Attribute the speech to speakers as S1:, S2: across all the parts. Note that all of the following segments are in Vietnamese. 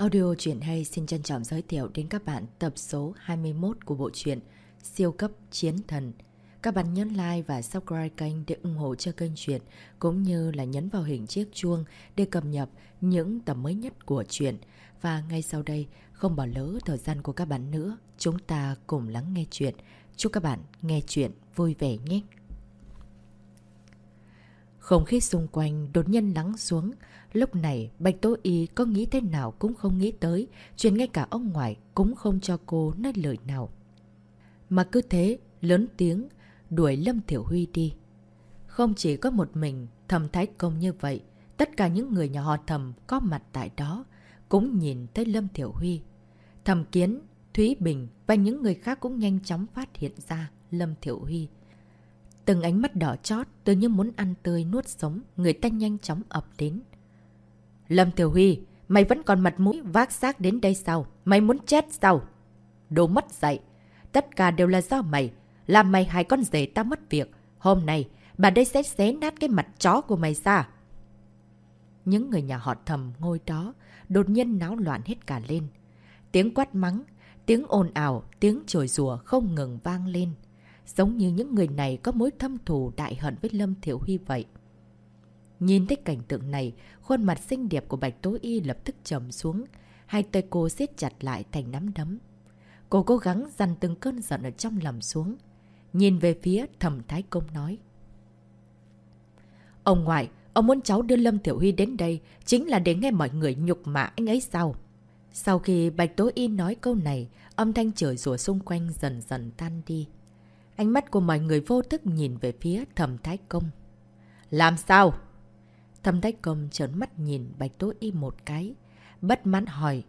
S1: Audio truyện hay xin trân trọng giới thiệu đến các bạn tập số 21 của bộ truyện Siêu cấp chiến thần. Các bạn nhấn like và subscribe kênh để ủng hộ cho kênh truyện cũng như là nhấn vào hình chiếc chuông để cập nhật những tập mới nhất của truyện. Và ngay sau đây, không bỏ lỡ thời gian của các bạn nữa, chúng ta cùng lắng nghe chuyện. Chúc các bạn nghe chuyện vui vẻ nhé! Không khí xung quanh đột nhiên lắng xuống. Lúc này, Bạch Tố Y có nghĩ thế nào cũng không nghĩ tới, chuyện ngay cả ông ngoại cũng không cho cô nói lời nào. Mà cứ thế, lớn tiếng, đuổi Lâm Thiểu Huy đi. Không chỉ có một mình thầm thái công như vậy, tất cả những người nhà họ thầm có mặt tại đó cũng nhìn thấy Lâm Thiểu Huy. Thầm Kiến, Thúy Bình và những người khác cũng nhanh chóng phát hiện ra Lâm Thiểu Huy. Từng ánh mắt đỏ chót, tôi như muốn ăn tươi nuốt sống, người ta nhanh chóng ập đến. Lâm Thiểu Huy, mày vẫn còn mặt mũi vác xác đến đây sao? Mày muốn chết sao? Đồ mất dạy. Tất cả đều là do mày. Làm mày hai con rể ta mất việc. Hôm nay, bà đây sẽ xé nát cái mặt chó của mày ra. Những người nhà họ thầm ngôi đó đột nhiên náo loạn hết cả lên. Tiếng quát mắng, tiếng ồn ào, tiếng chổi rùa không ngừng vang lên. Giống như những người này có mối thâm thù đại hận với Lâm Thiểu Huy vậy. Nhìn thấy cảnh tượng này, khuôn mặt xinh đẹp của Bạch Tố Y lập tức trầm xuống. Hai tay cô siết chặt lại thành nắm đấm. Cô cố gắng dằn từng cơn giận ở trong lòng xuống. Nhìn về phía thẩm Thái Công nói. Ông ngoại, ông muốn cháu đưa Lâm Tiểu Huy đến đây chính là để nghe mọi người nhục mạ anh ấy sao? Sau khi Bạch Tố Y nói câu này, âm thanh chửi rủa xung quanh dần dần tan đi. Ánh mắt của mọi người vô thức nhìn về phía thẩm thái công. Làm sao? Thẩm thái công trấn mắt nhìn Bạch Tố Y một cái. Bất mãn hỏi.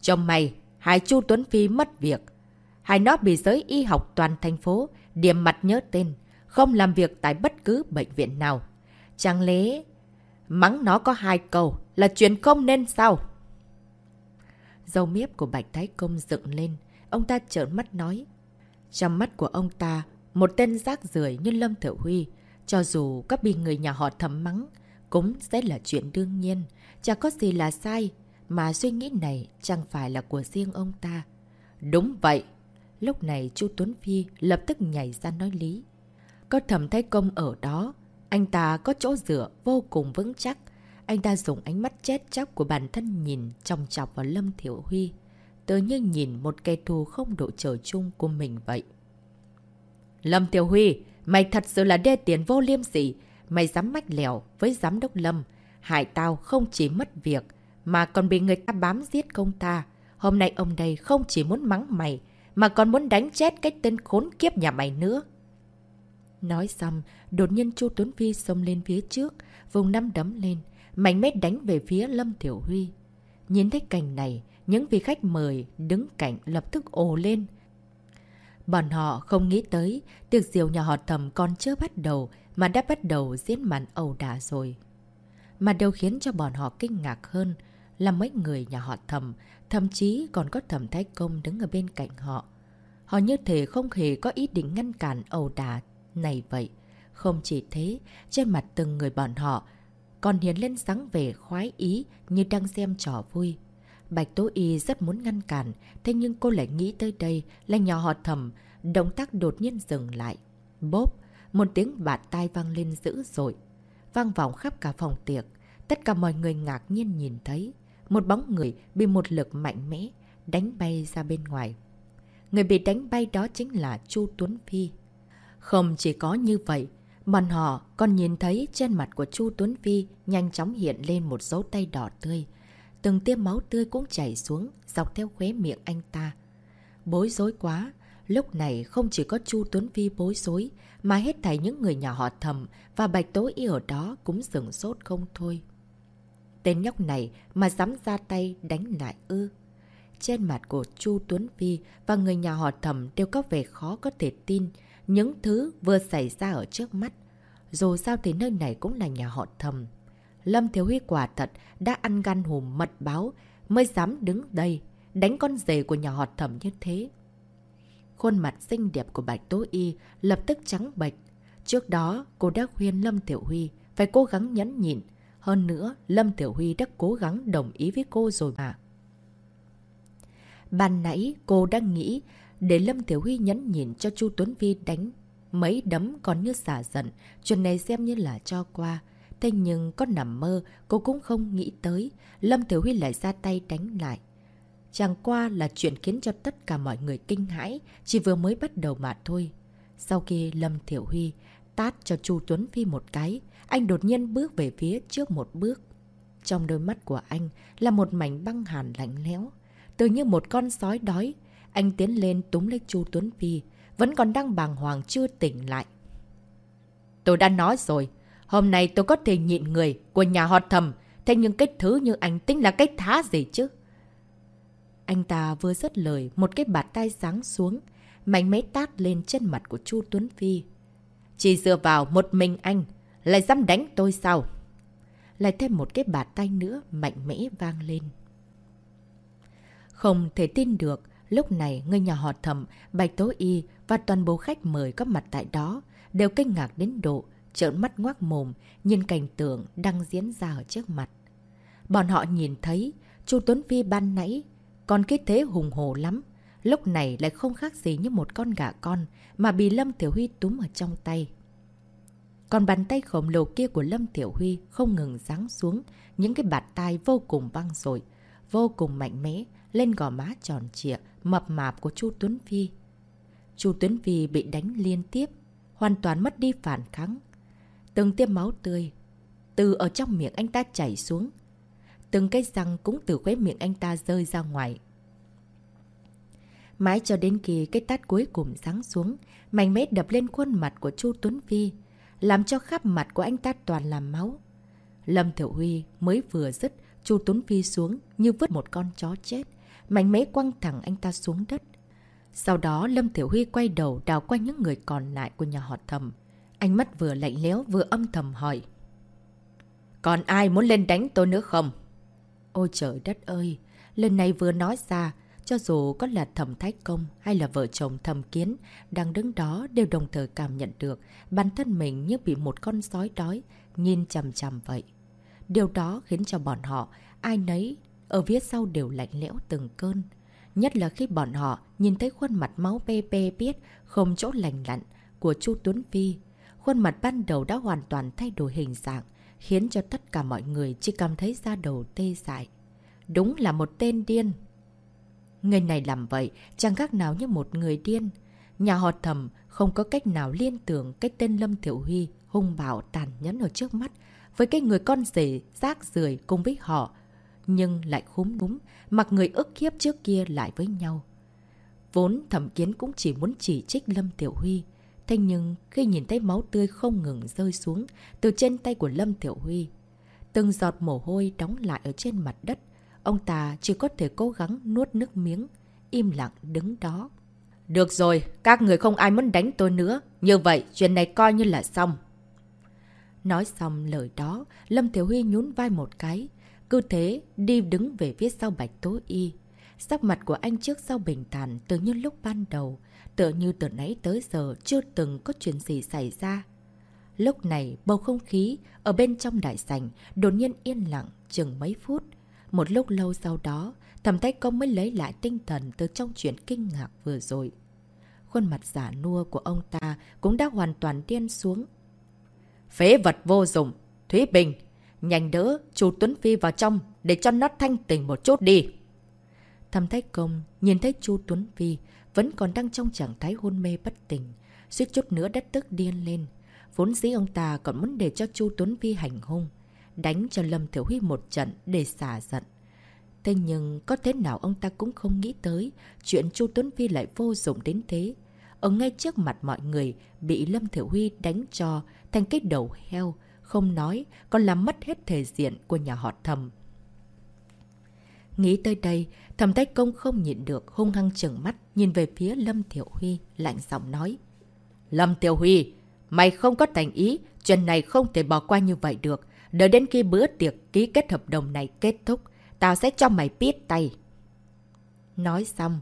S1: Chồng mày, hai chu Tuấn Phi mất việc. Hai nó bị giới y học toàn thành phố, điểm mặt nhớ tên, không làm việc tại bất cứ bệnh viện nào. Chẳng lẽ mắng nó có hai câu là chuyện không nên sao? Dâu miếp của Bạch Thái Công dựng lên, ông ta trợn mắt nói. Trong mắt của ông ta, một tên rác rưởi như Lâm Thiểu Huy, cho dù các bị người nhà họ thầm mắng, cũng sẽ là chuyện đương nhiên. Chẳng có gì là sai, mà suy nghĩ này chẳng phải là của riêng ông ta. Đúng vậy. Lúc này chu Tuấn Phi lập tức nhảy ra nói lý. Có thầm thái công ở đó, anh ta có chỗ dựa vô cùng vững chắc. Anh ta dùng ánh mắt chết chóc của bản thân nhìn trong chọc vào Lâm Thiểu Huy tự như nhìn một kẻ thù không độ trở chung của mình vậy. Lâm Tiểu Huy, mày thật sự là đê tiền vô liêm sỉ. Mày dám mách lèo với giám đốc Lâm. Hại tao không chỉ mất việc, mà còn bị người ta bám giết công ta. Hôm nay ông đây không chỉ muốn mắng mày, mà còn muốn đánh chết cái tên khốn kiếp nhà mày nữa. Nói xong, đột nhiên Chu Tuấn Phi xông lên phía trước, vùng năm đấm lên, mạnh mẽ đánh về phía Lâm Tiểu Huy. Nhìn thấy cảnh này, những vị khách mời đứng cạnh lập tức ồ lên. Bọn họ không nghĩ tới, tiệc diều nhà họ thầm còn chưa bắt đầu mà đã bắt đầu diễn màn ẩu đả rồi. Mà điều khiến cho bọn họ kinh ngạc hơn là mấy người nhà họ thầm, thậm chí còn có thầm thái công đứng ở bên cạnh họ. Họ như thể không hề có ý định ngăn cản ẩu đả này vậy. Không chỉ thế, trên mặt từng người bọn họ còn hiến lên sáng về khoái ý như đang xem trò vui. Bạch Tố Y rất muốn ngăn cản, thế nhưng cô lại nghĩ tới đây là nhỏ họ thầm, động tác đột nhiên dừng lại. Bốp, một tiếng bạt tai vang lên dữ dội, vang vọng khắp cả phòng tiệc. Tất cả mọi người ngạc nhiên nhìn thấy, một bóng người bị một lực mạnh mẽ đánh bay ra bên ngoài. Người bị đánh bay đó chính là Chu Tuấn Phi. Không chỉ có như vậy, bọn họ còn nhìn thấy trên mặt của Chu Tuấn Phi nhanh chóng hiện lên một dấu tay đỏ tươi, Từng tiêm máu tươi cũng chảy xuống, dọc theo khóe miệng anh ta. Bối rối quá, lúc này không chỉ có Chu Tuấn Vi bối rối, mà hết thảy những người nhà họ thầm và bạch tối y ở đó cũng sừng sốt không thôi. Tên nhóc này mà dám ra tay đánh lại ư. Trên mặt của Chu Tuấn Vi và người nhà họ thầm đều có vẻ khó có thể tin những thứ vừa xảy ra ở trước mắt. Dù sao thì nơi này cũng là nhà họ thầm. Lâm Thiếu Huy quả thật đã ăn gan hùm mật báo mới dám đứng đây đánh con rể của nhà họ thẩm như thế. Khuôn mặt xinh đẹp của Bạch Tố Y lập tức trắng bệch. Trước đó, cô đã khuyên Lâm Tiểu Huy phải cố gắng nhẫn nhịn. Hơn nữa, Lâm Tiểu Huy đã cố gắng đồng ý với cô rồi mà. Ban nãy cô đang nghĩ để Lâm Tiểu Huy nhẫn nhịn cho Chu Tuấn Vi đánh mấy đấm còn như xả giận, chuyện này xem như là cho qua. Thế nhưng có nằm mơ, cô cũng không nghĩ tới, Lâm Tiểu Huy lại ra tay đánh lại. Chẳng qua là chuyện khiến cho tất cả mọi người kinh hãi, chỉ vừa mới bắt đầu mà thôi. Sau khi Lâm Tiểu Huy tát cho Chu Tuấn Phi một cái, anh đột nhiên bước về phía trước một bước. Trong đôi mắt của anh là một mảnh băng hàn lạnh lẽo. Tự như một con sói đói, anh tiến lên túm lấy Chu Tuấn Phi, vẫn còn đang bàng hoàng chưa tỉnh lại. Tôi đã nói rồi, hôm nay tôi có thể nhịn người của nhà họ thầm, thế nhưng cái thứ như anh tính là cái thá gì chứ? Anh ta vừa dứt lời, một cái bạt tay sáng xuống, mạnh mẽ tát lên trên mặt của Chu Tuấn Phi. Chỉ dựa vào một mình anh, lại dám đánh tôi sao? Lại thêm một cái bạt tay nữa mạnh mẽ vang lên. Không thể tin được, lúc này người nhà họ thẩm, Bạch Tố Y và toàn bộ khách mời có mặt tại đó đều kinh ngạc đến độ, trợn mắt ngoác mồm, nhìn cảnh tượng đang diễn ra ở trước mặt. Bọn họ nhìn thấy, chu Tuấn Phi ban nãy, còn cái thế hùng hồ lắm, lúc này lại không khác gì như một con gà con mà bị Lâm Tiểu Huy túm ở trong tay. Còn bàn tay khổng lồ kia của Lâm Tiểu Huy không ngừng giáng xuống, những cái bạt tai vô cùng văng rồi, vô cùng mạnh mẽ, lên gò má tròn trịa, mập mạp của Chu Tuấn Phi. Chu Tuấn Phi bị đánh liên tiếp, hoàn toàn mất đi phản kháng. Từng tiêm máu tươi, từ ở trong miệng anh ta chảy xuống. Từng cái răng cũng từ khóe miệng anh ta rơi ra ngoài. Mãi cho đến khi cái tát cuối cùng sáng xuống, mạnh mẽ đập lên khuôn mặt của Chu Tuấn Phi, làm cho khắp mặt của anh ta toàn là máu. Lâm Thiểu Huy mới vừa dứt Chu Tuấn Phi xuống như vứt một con chó chết, mạnh mẽ quăng thẳng anh ta xuống đất. Sau đó Lâm Thiểu Huy quay đầu đào quanh những người còn lại của nhà họ thầm. Ánh mắt vừa lạnh lẽo vừa âm thầm hỏi. Còn ai muốn lên đánh tôi nữa không? Ôi trời đất ơi! Lần này vừa nói ra, cho dù có là thẩm thái công hay là vợ chồng thẩm kiến đang đứng đó đều đồng thời cảm nhận được bản thân mình như bị một con sói đói, nhìn chằm chằm vậy. Điều đó khiến cho bọn họ, ai nấy, ở phía sau đều lạnh lẽo từng cơn. Nhất là khi bọn họ nhìn thấy khuôn mặt máu bê bê biết không chỗ lành lặn của Chu Tuấn Phi. Khuôn mặt ban đầu đã hoàn toàn thay đổi hình dạng, khiến cho tất cả mọi người chỉ cảm thấy da đầu tê dại. Đúng là một tên điên. Người này làm vậy chẳng khác nào như một người điên. Nhà họ thầm không có cách nào liên tưởng cái tên Lâm Thiểu Huy hung bạo tàn nhẫn ở trước mắt với cái người con rể rác rưởi cùng với họ nhưng lại khúm núm, mặc người ức hiếp trước kia lại với nhau. Vốn thẩm kiến cũng chỉ muốn chỉ trích Lâm Tiểu Huy. Thế nhưng khi nhìn thấy máu tươi không ngừng rơi xuống từ trên tay của Lâm Tiểu Huy, từng giọt mồ hôi đóng lại ở trên mặt đất, ông ta chỉ có thể cố gắng nuốt nước miếng, im lặng đứng đó. Được rồi, các người không ai muốn đánh tôi nữa. Như vậy, chuyện này coi như là xong. Nói xong lời đó, Lâm Tiểu Huy nhún vai một cái, cứ thế, đi đứng về phía sau Bạch Tố Y. Sắc mặt của anh trước sau bình thản từ như lúc ban đầu, tựa như từ nãy tới giờ chưa từng có chuyện gì xảy ra. Lúc này, bầu không khí ở bên trong đại sảnh đột nhiên yên lặng chừng mấy phút. Một lúc lâu sau đó, thầm tay công mới lấy lại tinh thần từ trong chuyện kinh ngạc vừa rồi. Khuôn mặt giả nua của ông ta cũng đã hoàn toàn điên xuống. Phế vật vô dụng! Thúy Bình, Nhanh đỡ, chú Tuấn Phi vào trong để cho nó thanh tỉnh một chút đi. Thầm Thái Công nhìn thấy chu Tuấn Phi vẫn còn đang trong trạng thái hôn mê bất tỉnh. Suýt chút nữa đất tức điên lên. Vốn dĩ ông ta còn muốn để cho chu Tuấn Phi hành hung. Đánh cho Lâm Thiểu Huy một trận để xả giận. Thế nhưng có thế nào ông ta cũng không nghĩ tới chuyện Chu Tuấn Phi lại vô dụng đến thế. Ở ngay trước mặt mọi người bị Lâm Thiểu Huy đánh cho thành cái đầu heo, không nói, còn làm mất hết thể diện của nhà họ thầm. Nghĩ tới đây, Thẩm Tách công không nhịn được, hung hăng trừng mắt, nhìn về phía Lâm Tiểu Huy, lạnh giọng nói. Lâm Tiểu Huy, mày không có thành ý, chuyện này không thể bỏ qua như vậy được. Đợi đến khi bữa tiệc ký kết hợp đồng này kết thúc, tao sẽ cho mày biết tay. Nói xong,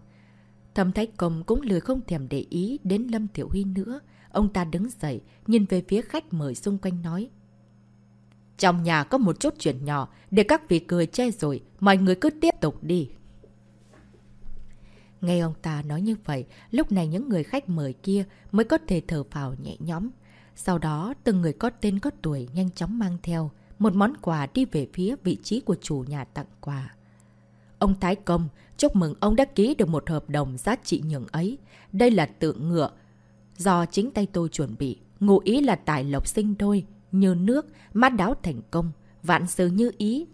S1: Thẩm Thách công cũng lười không thèm để ý đến Lâm Tiểu Huy nữa. Ông ta đứng dậy, nhìn về phía khách mời xung quanh nói. Trong nhà có một chút chuyện nhỏ, để các vị cười che rồi, mọi người cứ tiếp tục đi. Nghe ông ta nói như vậy, lúc này những người khách mời kia mới có thể thở phào nhẹ nhõm. Sau đó, từng người có tên có tuổi nhanh chóng mang theo một món quà đi về phía vị trí của chủ nhà tặng quà. Ông Thái Công, chúc mừng ông đã ký được một hợp đồng giá trị nhường ấy. Đây là tượng ngựa do chính tay tôi chuẩn bị. Ngụ ý là tài lộc sinh đôi, như nước, mát đáo thành công, vạn sự như ý.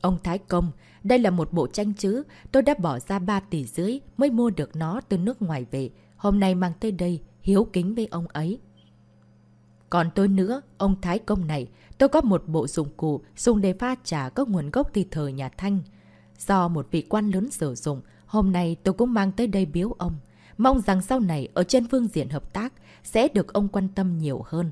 S1: Ông Thái Công, đây là một bộ tranh chứ, tôi đã bỏ ra 3 tỷ rưỡi mới mua được nó từ nước ngoài về. Hôm nay mang tới đây, hiếu kính với ông ấy. Còn tôi nữa, ông Thái Công này, tôi có một bộ dụng cụ dùng để pha trà có nguồn gốc từ thời nhà Thanh. Do một vị quan lớn sử dụng, hôm nay tôi cũng mang tới đây biếu ông. Mong rằng sau này ở trên phương diện hợp tác sẽ được ông quan tâm nhiều hơn.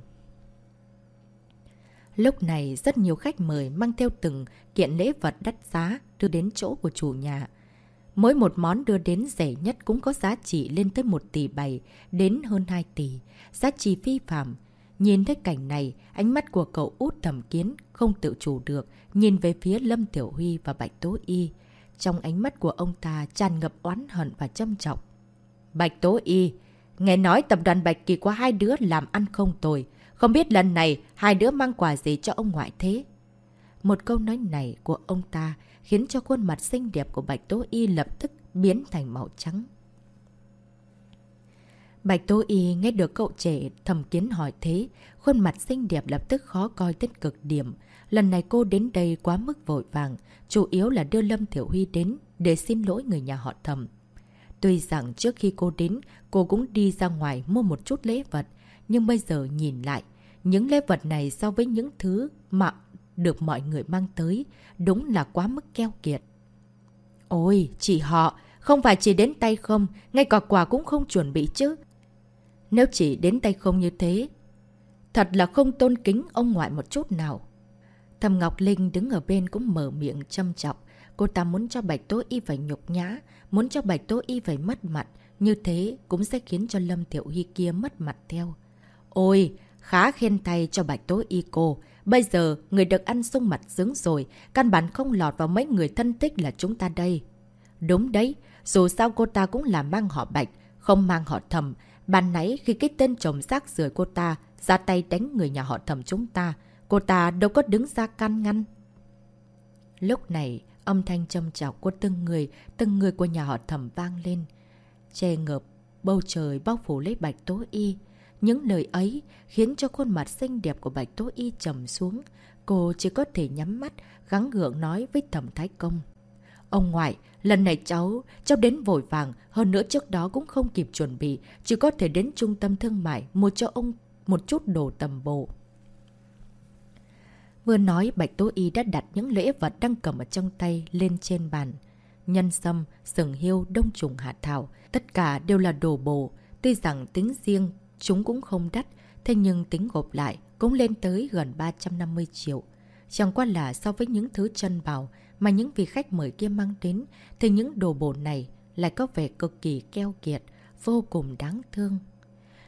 S1: Lúc này rất nhiều khách mời mang theo từng kiện lễ vật đắt giá đưa đến chỗ của chủ nhà. Mỗi một món đưa đến rẻ nhất cũng có giá trị lên tới 1 tỷ 7 đến hơn 2 tỷ. Giá trị phi phạm. Nhìn thấy cảnh này, ánh mắt của cậu út thẩm kiến không tự chủ được, nhìn về phía Lâm Tiểu Huy và Bạch Tố Y. Trong ánh mắt của ông ta tràn ngập oán hận và châm trọng. Bạch Tố Y, nghe nói tập đoàn Bạch Kỳ có hai đứa làm ăn không tồi. Không biết lần này hai đứa mang quà gì cho ông ngoại thế? Một câu nói này của ông ta khiến cho khuôn mặt xinh đẹp của Bạch Tố Y lập tức biến thành màu trắng. Bạch Tố Y nghe được cậu trẻ thầm kiến hỏi thế, khuôn mặt xinh đẹp lập tức khó coi tới cực điểm. Lần này cô đến đây quá mức vội vàng, chủ yếu là đưa Lâm Thiểu Huy đến để xin lỗi người nhà họ thầm. Tuy rằng trước khi cô đến, cô cũng đi ra ngoài mua một chút lễ vật, nhưng bây giờ nhìn lại, những lễ vật này so với những thứ mà được mọi người mang tới, đúng là quá mức keo kiệt. Ôi, chị họ, không phải chỉ đến tay không, ngay cả quà cũng không chuẩn bị chứ. Nếu chỉ đến tay không như thế, thật là không tôn kính ông ngoại một chút nào. Thầm Ngọc Linh đứng ở bên cũng mở miệng châm chọc Cô ta muốn cho Bạch Tố Y phải nhục nhã, muốn cho Bạch Tố Y phải mất mặt. Như thế cũng sẽ khiến cho Lâm Tiểu Hy kia mất mặt theo. Ôi, khá khen tay cho Bạch Tố Y cô. Bây giờ, người được ăn sung mặt dướng rồi, căn bản không lọt vào mấy người thân tích là chúng ta đây. Đúng đấy, dù sao cô ta cũng là mang họ Bạch, không mang họ thầm. Ban nãy khi cái tên chồng rác rưởi cô ta ra tay đánh người nhà họ thầm chúng ta, cô ta đâu có đứng ra can ngăn. Lúc này, âm thanh trầm trọc của từng người, từng người của nhà họ thầm vang lên. Che ngợp, bầu trời bao phủ lấy Bạch Tố Y. Những lời ấy khiến cho khuôn mặt xinh đẹp của Bạch Tố Y trầm xuống. Cô chỉ có thể nhắm mắt, gắng gượng nói với thẩm Thái Công. Ông ngoại, lần này cháu, cháu đến vội vàng, hơn nữa trước đó cũng không kịp chuẩn bị, chỉ có thể đến trung tâm thương mại mua cho ông một chút đồ tầm bộ. Vừa nói, Bạch Tố Y đã đặt những lễ vật đang cầm ở trong tay lên trên bàn. Nhân sâm, sừng hiêu, đông trùng hạ thảo, tất cả đều là đồ bổ. Tuy rằng tính riêng chúng cũng không đắt, thế nhưng tính gộp lại cũng lên tới gần 350 triệu. Chẳng qua là so với những thứ chân bào mà những vị khách mời kia mang đến, thì những đồ bổ này lại có vẻ cực kỳ keo kiệt, vô cùng đáng thương.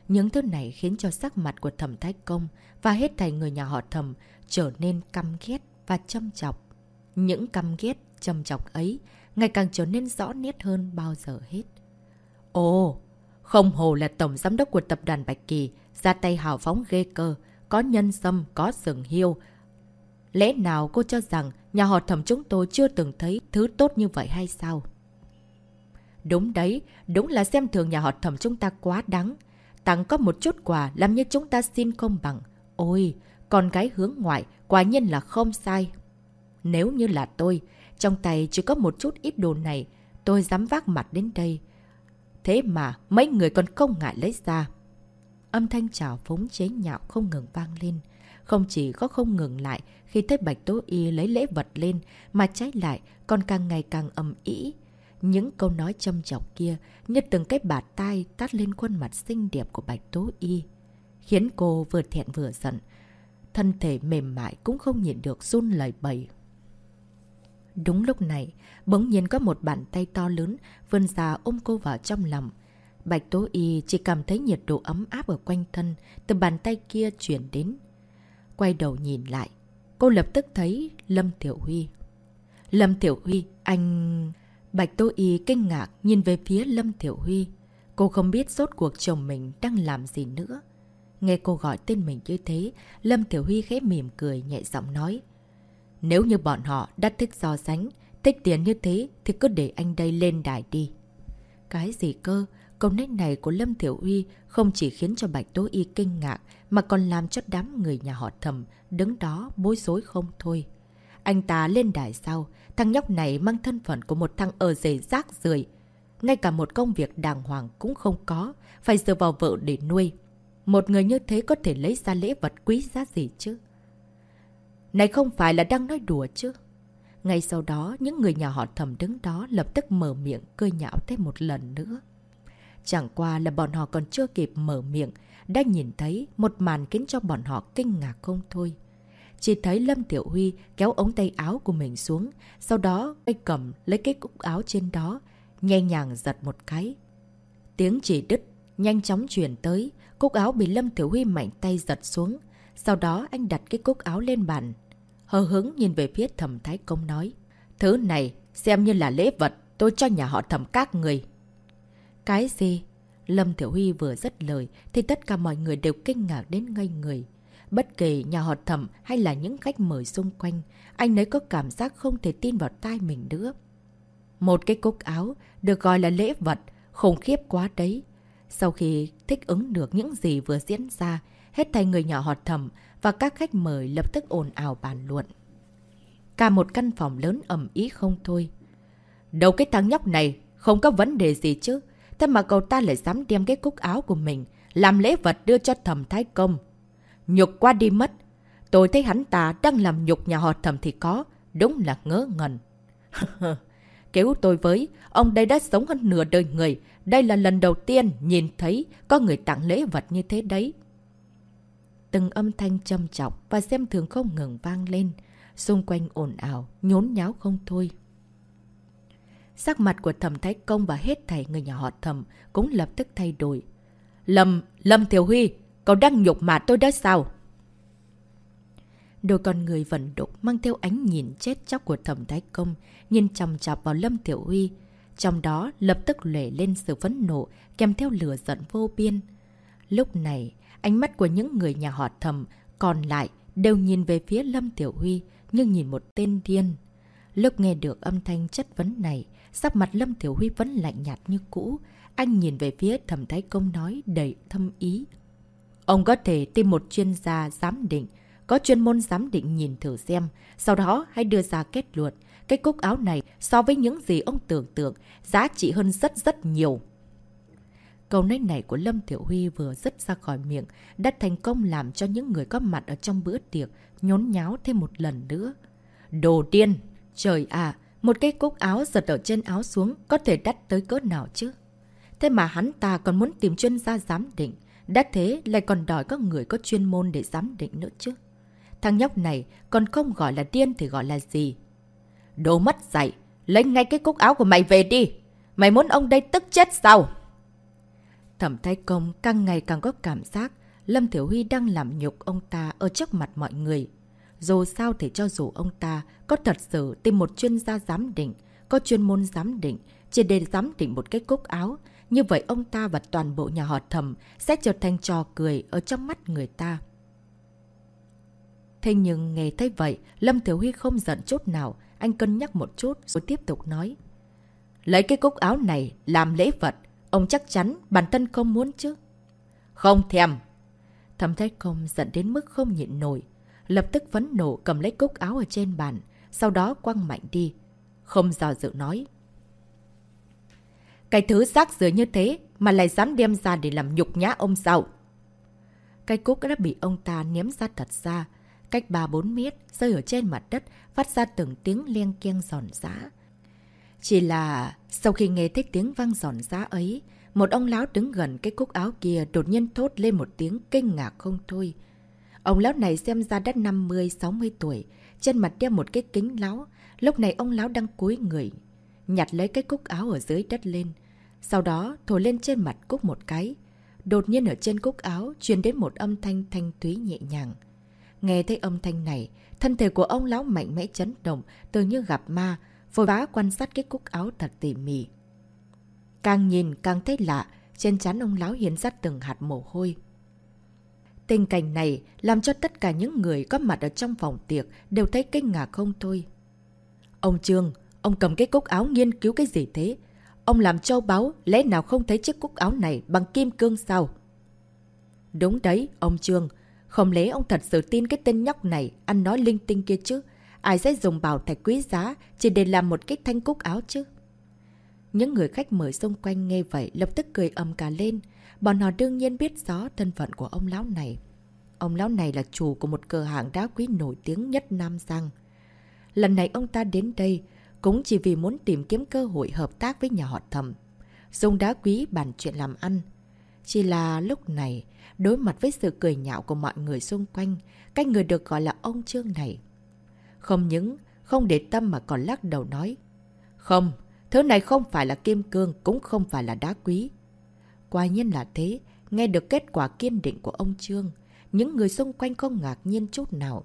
S1: Những thứ này khiến cho sắc mặt của thẩm thái công và hết thảy người nhà họ thẩm trở nên căm ghét và châm chọc. Những căm ghét, châm chọc ấy ngày càng trở nên rõ nét hơn bao giờ hết. Ồ, không hồ là tổng giám đốc của tập đoàn Bạch Kỳ, ra tay hào phóng ghê cơ, có nhân sâm, có sừng hiêu. Lẽ nào cô cho rằng nhà họ thẩm chúng tôi chưa từng thấy thứ tốt như vậy hay sao? Đúng đấy, đúng là xem thường nhà họ thẩm chúng ta quá đáng. Tặng có một chút quà làm như chúng ta xin không bằng. Ôi, con gái hướng ngoại, quả nhiên là không sai. Nếu như là tôi, trong tay chỉ có một chút ít đồ này, tôi dám vác mặt đến đây. Thế mà mấy người còn không ngại lấy ra. Âm thanh trào phúng chế nhạo không ngừng vang lên. Không chỉ có không ngừng lại khi thấy Bạch Tố Y lấy lễ vật lên, mà trái lại còn càng ngày càng âm ý. Những câu nói châm chọc kia như từng cái bạt tai tát lên khuôn mặt xinh đẹp của Bạch Tố Y. Khiến cô vừa thẹn vừa giận, thân thể mềm mại cũng không nhịn được run lời bầy. Đúng lúc này, bỗng nhiên có một bàn tay to lớn vươn ra ôm cô vào trong lòng. Bạch Tố Y chỉ cảm thấy nhiệt độ ấm áp ở quanh thân từ bàn tay kia chuyển đến. Quay đầu nhìn lại, cô lập tức thấy Lâm Tiểu Huy. Lâm Tiểu Huy, anh... Bạch Tô Y kinh ngạc nhìn về phía Lâm Tiểu Huy. Cô không biết rốt cuộc chồng mình đang làm gì nữa. Nghe cô gọi tên mình như thế, Lâm Tiểu Huy khẽ mỉm cười nhẹ giọng nói. Nếu như bọn họ đã thích so sánh, thích tiền như thế thì cứ để anh đây lên đài đi. Cái gì cơ? Câu nét này của Lâm Thiểu Huy không chỉ khiến cho Bạch Tố Y kinh ngạc mà còn làm cho đám người nhà họ thầm đứng đó bối rối không thôi. Anh ta lên đài sau, thằng nhóc này mang thân phận của một thằng ở dày rác rưởi Ngay cả một công việc đàng hoàng cũng không có, phải dựa vào vợ để nuôi. Một người như thế có thể lấy ra lễ vật quý giá gì chứ? Này không phải là đang nói đùa chứ? Ngay sau đó, những người nhà họ thầm đứng đó lập tức mở miệng cười nhạo thêm một lần nữa. Chẳng qua là bọn họ còn chưa kịp mở miệng, đã nhìn thấy một màn khiến cho bọn họ kinh ngạc không thôi. Chỉ thấy Lâm Tiểu Huy kéo ống tay áo của mình xuống, sau đó tay cầm lấy cái cúc áo trên đó, nhẹ nhàng giật một cái. Tiếng chỉ đứt, nhanh chóng chuyển tới, cúc áo bị Lâm Tiểu Huy mạnh tay giật xuống. Sau đó anh đặt cái cúc áo lên bàn. Hờ hứng nhìn về phía thẩm thái công nói. Thứ này xem như là lễ vật tôi cho nhà họ thẩm các người. Cái gì? Lâm Thiểu Huy vừa dứt lời thì tất cả mọi người đều kinh ngạc đến ngây người. Bất kể nhà họ thẩm hay là những khách mời xung quanh, anh ấy có cảm giác không thể tin vào tai mình nữa. Một cái cúc áo được gọi là lễ vật, khủng khiếp quá đấy. Sau khi thích ứng được những gì vừa diễn ra, hết thay người nhỏ họt thẩm và các khách mời lập tức ồn ào bàn luận. Cả một căn phòng lớn ẩm ý không thôi. Đầu cái thằng nhóc này không có vấn đề gì chứ. Thế mà cậu ta lại dám đem cái cúc áo của mình làm lễ vật đưa cho thẩm thái công. Nhục qua đi mất. Tôi thấy hắn ta đang làm nhục nhà họ thẩm thì có. Đúng là ngớ ngẩn. Kéo tôi với, ông đây đã sống hơn nửa đời người. Đây là lần đầu tiên nhìn thấy có người tặng lễ vật như thế đấy. Từng âm thanh châm trọng và xem thường không ngừng vang lên. Xung quanh ồn ào, nhốn nháo không thôi. Sắc mặt của thẩm Thái Công và hết thảy người nhà họ thẩm cũng lập tức thay đổi. Lâm, Lâm Thiểu Huy, cậu đang nhục mà tôi đã sao? Đôi con người vận đục mang theo ánh nhìn chết chóc của thẩm Thái Công, nhìn chầm chọc vào Lâm Tiểu Huy. Trong đó lập tức lệ lên sự phấn nộ kèm theo lửa giận vô biên. Lúc này, ánh mắt của những người nhà họ thầm còn lại đều nhìn về phía Lâm Tiểu Huy như nhìn một tên điên. Lúc nghe được âm thanh chất vấn này, sắc mặt Lâm Tiểu Huy vẫn lạnh nhạt như cũ. Anh nhìn về phía thẩm thái công nói đầy thâm ý. Ông có thể tìm một chuyên gia giám định, có chuyên môn giám định nhìn thử xem, sau đó hãy đưa ra kết luận. Cái cúc áo này so với những gì ông tưởng tượng, giá trị hơn rất rất nhiều. Câu nói này của Lâm Tiểu Huy vừa dứt ra khỏi miệng, đã thành công làm cho những người có mặt ở trong bữa tiệc nhốn nháo thêm một lần nữa. Đồ điên! Trời à! Một cái cúc áo giật ở trên áo xuống có thể đắt tới cỡ nào chứ? Thế mà hắn ta còn muốn tìm chuyên gia giám định. Đã thế lại còn đòi các người có chuyên môn để giám định nữa chứ. Thằng nhóc này còn không gọi là điên thì gọi là gì? Đồ mất dạy! Lấy ngay cái cúc áo của mày về đi! Mày muốn ông đây tức chết sao? Thẩm Thái Công càng ngày càng có cảm giác Lâm Thiểu Huy đang làm nhục ông ta ở trước mặt mọi người. Dù sao thì cho dù ông ta có thật sự tìm một chuyên gia giám định, có chuyên môn giám định, chỉ để giám định một cái cúc áo, như vậy ông ta và toàn bộ nhà họ thẩm sẽ trở thành trò cười ở trong mắt người ta. Thế nhưng nghe thấy vậy, Lâm Thiểu Huy không giận chút nào, anh cân nhắc một chút rồi tiếp tục nói. Lấy cái cúc áo này làm lễ vật, ông chắc chắn bản thân không muốn chứ. Không thèm. Thẩm thái công giận đến mức không nhịn nổi. Lập tức vấn nổ cầm lấy cúc áo ở trên bàn, sau đó quăng mạnh đi. Không dò dự nói. Cái thứ rác rưởi như thế mà lại dám đem ra để làm nhục nhã ông sao? Cái cúc đã bị ông ta ném ra thật ra cách 3-4 mét, rơi ở trên mặt đất, phát ra từng tiếng len keng giòn giã. Chỉ là sau khi nghe thấy tiếng vang giòn giã ấy, một ông lão đứng gần cái cúc áo kia đột nhiên thốt lên một tiếng kinh ngạc không thôi. Ông lão này xem ra đã 50-60 tuổi, trên mặt đeo một cái kính lão. Lúc này ông lão đang cúi người, nhặt lấy cái cúc áo ở dưới đất lên. Sau đó thổi lên trên mặt cúc một cái. Đột nhiên ở trên cúc áo truyền đến một âm thanh thanh túy nhẹ nhàng. Nghe thấy âm thanh này, thân thể của ông lão mạnh mẽ chấn động, tự như gặp ma, vội vã quan sát cái cúc áo thật tỉ mỉ. Càng nhìn càng thấy lạ, trên trán ông lão hiến ra từng hạt mồ hôi. Tình cảnh này làm cho tất cả những người có mặt ở trong phòng tiệc đều thấy kinh ngạc không thôi. Ông Trương, ông cầm cái cúc áo nghiên cứu cái gì thế? Ông làm châu báu, lẽ nào không thấy chiếc cúc áo này bằng kim cương sao? Đúng đấy, ông Trương. Không lẽ ông thật sự tin cái tên nhóc này ăn nói linh tinh kia chứ? Ai sẽ dùng bảo thạch quý giá chỉ để làm một cái thanh cúc áo chứ? Những người khách mời xung quanh nghe vậy lập tức cười ầm cả lên. Bọn họ đương nhiên biết rõ thân phận của ông lão này. Ông lão này là chủ của một cửa hàng đá quý nổi tiếng nhất Nam Giang. Lần này ông ta đến đây cũng chỉ vì muốn tìm kiếm cơ hội hợp tác với nhà họ thầm. Dùng đá quý bàn chuyện làm ăn. Chỉ là lúc này, đối mặt với sự cười nhạo của mọi người xung quanh, cái người được gọi là ông Trương này. Không những không để tâm mà còn lắc đầu nói. Không, thứ này không phải là kim cương, cũng không phải là đá quý. Quả nhiên là thế, nghe được kết quả kiên định của ông Trương, những người xung quanh không ngạc nhiên chút nào.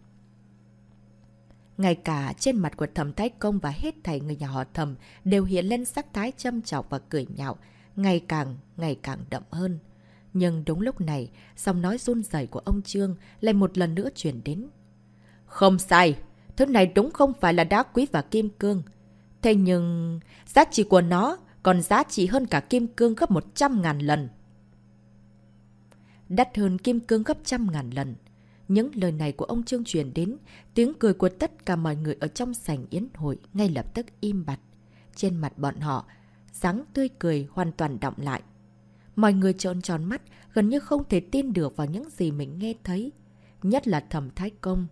S1: Ngay cả trên mặt của thẩm thái công và hết thảy người nhà họ thẩm đều hiện lên sắc thái châm chọc và cười nhạo, ngày càng, ngày càng đậm hơn. Nhưng đúng lúc này, giọng nói run rẩy của ông Trương lại một lần nữa chuyển đến. Không sai, thứ này đúng không phải là đá quý và kim cương. Thế nhưng, giá trị của nó còn giá trị hơn cả kim cương gấp 100.000 lần. Đắt hơn kim cương gấp trăm ngàn lần. Những lời này của ông Trương truyền đến, tiếng cười của tất cả mọi người ở trong sảnh yến hội ngay lập tức im bặt. Trên mặt bọn họ, dáng tươi cười hoàn toàn động lại. Mọi người trợn tròn mắt, gần như không thể tin được vào những gì mình nghe thấy. Nhất là thẩm thái công.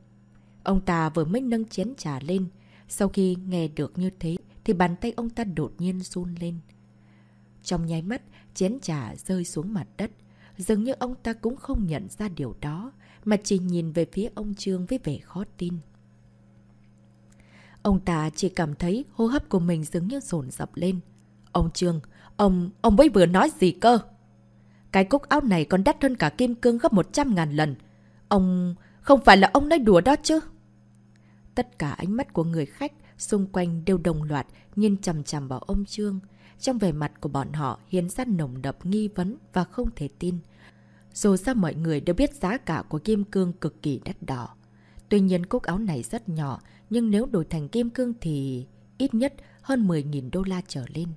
S1: Ông ta vừa mới nâng chén trà lên. Sau khi nghe được như thế, thì bàn tay ông ta đột nhiên run lên. Trong nháy mắt, chén trà rơi xuống mặt đất. Dường như ông ta cũng không nhận ra điều đó, mà chỉ nhìn về phía ông Trương với vẻ khó tin. Ông ta chỉ cảm thấy hô hấp của mình dường như dồn dập lên. Ông Trương, ông, ông mới vừa nói gì cơ? Cái cúc áo này còn đắt hơn cả kim cương gấp 100 ngàn lần. Ông, không phải là ông nói đùa đó chứ? Tất cả ánh mắt của người khách xung quanh đều đồng loạt nhìn chầm chằm vào ông Trương. Trong vẻ mặt của bọn họ hiến ra nồng đập nghi vấn và không thể tin. Dù sao mọi người đều biết giá cả của kim cương cực kỳ đắt đỏ. Tuy nhiên cúc áo này rất nhỏ, nhưng nếu đổi thành kim cương thì ít nhất hơn 10.000 đô la trở lên.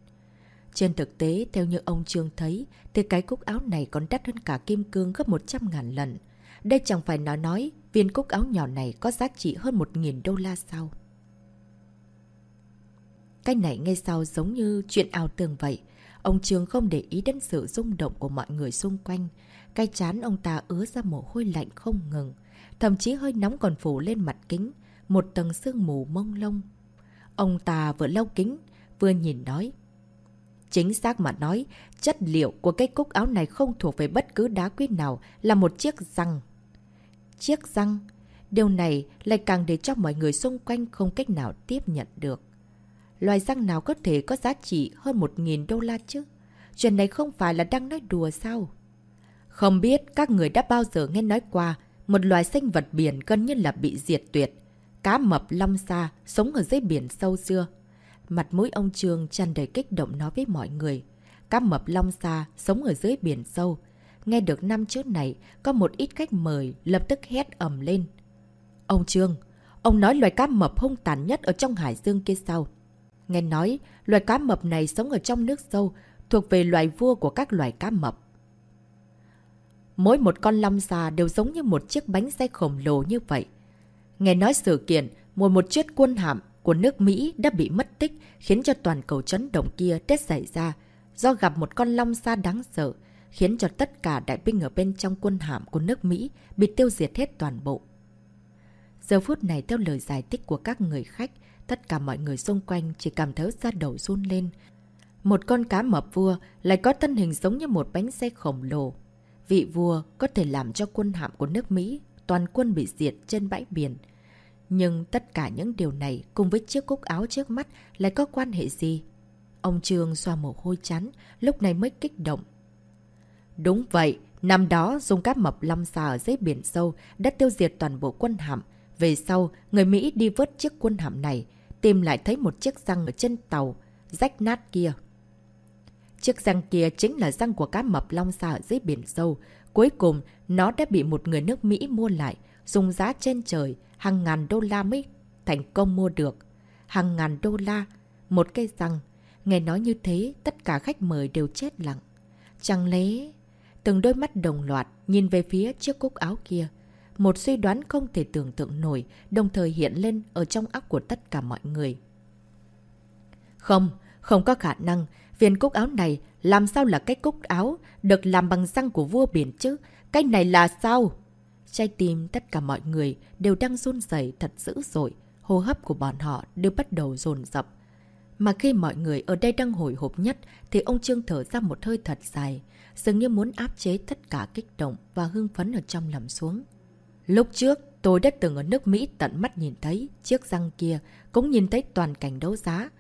S1: Trên thực tế, theo như ông Trương thấy, thì cái cúc áo này còn đắt hơn cả kim cương gấp 100.000 lần. Đây chẳng phải nói nói, viên cúc áo nhỏ này có giá trị hơn 1.000 đô la sao? Cái này ngay sau giống như chuyện ảo tưởng vậy. Ông Trương không để ý đến sự rung động của mọi người xung quanh. Cái chán ông ta ứa ra mồ hôi lạnh không ngừng. Thậm chí hơi nóng còn phủ lên mặt kính. Một tầng sương mù mông lông. Ông ta vừa lau kính, vừa nhìn nói. Chính xác mà nói, chất liệu của cái cúc áo này không thuộc về bất cứ đá quý nào là một chiếc răng. Chiếc răng? Điều này lại càng để cho mọi người xung quanh không cách nào tiếp nhận được. Loài răng nào có thể có giá trị hơn 1.000 đô la chứ? Chuyện này không phải là đang nói đùa sao? Không biết các người đã bao giờ nghe nói qua một loài sinh vật biển gần như là bị diệt tuyệt. Cá mập long xa sống ở dưới biển sâu xưa. Mặt mũi ông Trương tràn đầy kích động nói với mọi người. Cá mập long xa sống ở dưới biển sâu. Nghe được năm chữ này, có một ít khách mời lập tức hét ầm lên. Ông Trương, ông nói loài cá mập hung tàn nhất ở trong hải dương kia sao? Nghe nói, loài cá mập này sống ở trong nước sâu, thuộc về loài vua của các loài cá mập. Mỗi một con long xa đều giống như một chiếc bánh xe khổng lồ như vậy. Nghe nói sự kiện, mùa một chiếc quân hạm của nước Mỹ đã bị mất tích khiến cho toàn cầu chấn động kia đã xảy ra do gặp một con long xa đáng sợ khiến cho tất cả đại binh ở bên trong quân hạm của nước Mỹ bị tiêu diệt hết toàn bộ. Giờ phút này theo lời giải thích của các người khách, tất cả mọi người xung quanh chỉ cảm thấy da đầu run lên. Một con cá mập vua lại có thân hình giống như một bánh xe khổng lồ. Vị vua có thể làm cho quân hạm của nước Mỹ toàn quân bị diệt trên bãi biển. Nhưng tất cả những điều này cùng với chiếc cúc áo trước mắt lại có quan hệ gì? Ông Trương xoa mồ hôi chán, lúc này mới kích động. Đúng vậy, năm đó dùng cá mập lâm xà ở dưới biển sâu đã tiêu diệt toàn bộ quân hạm. Về sau, người Mỹ đi vớt chiếc quân hạm này, tìm lại thấy một chiếc răng ở trên tàu, rách nát kia. Chiếc răng kia chính là răng của cá mập long xà ở dưới biển sâu. Cuối cùng, nó đã bị một người nước Mỹ mua lại, dùng giá trên trời, hàng ngàn đô la mới thành công mua được. Hàng ngàn đô la, một cây răng. Nghe nói như thế, tất cả khách mời đều chết lặng. Chẳng lẽ... Từng đôi mắt đồng loạt nhìn về phía chiếc cúc áo kia. Một suy đoán không thể tưởng tượng nổi, đồng thời hiện lên ở trong óc của tất cả mọi người. Không, không có khả năng. Viên cúc áo này làm sao là cái cúc áo được làm bằng răng của vua biển chứ? Cái này là sao? Trái tim tất cả mọi người đều đang run rẩy thật dữ dội. Hô hấp của bọn họ đều bắt đầu dồn dập. Mà khi mọi người ở đây đang hồi hộp nhất thì ông Trương thở ra một hơi thật dài, dường như muốn áp chế tất cả kích động và hưng phấn ở trong lòng xuống. Lúc trước, tôi đã từng ở nước Mỹ tận mắt nhìn thấy chiếc răng kia, cũng nhìn thấy toàn cảnh đấu giá.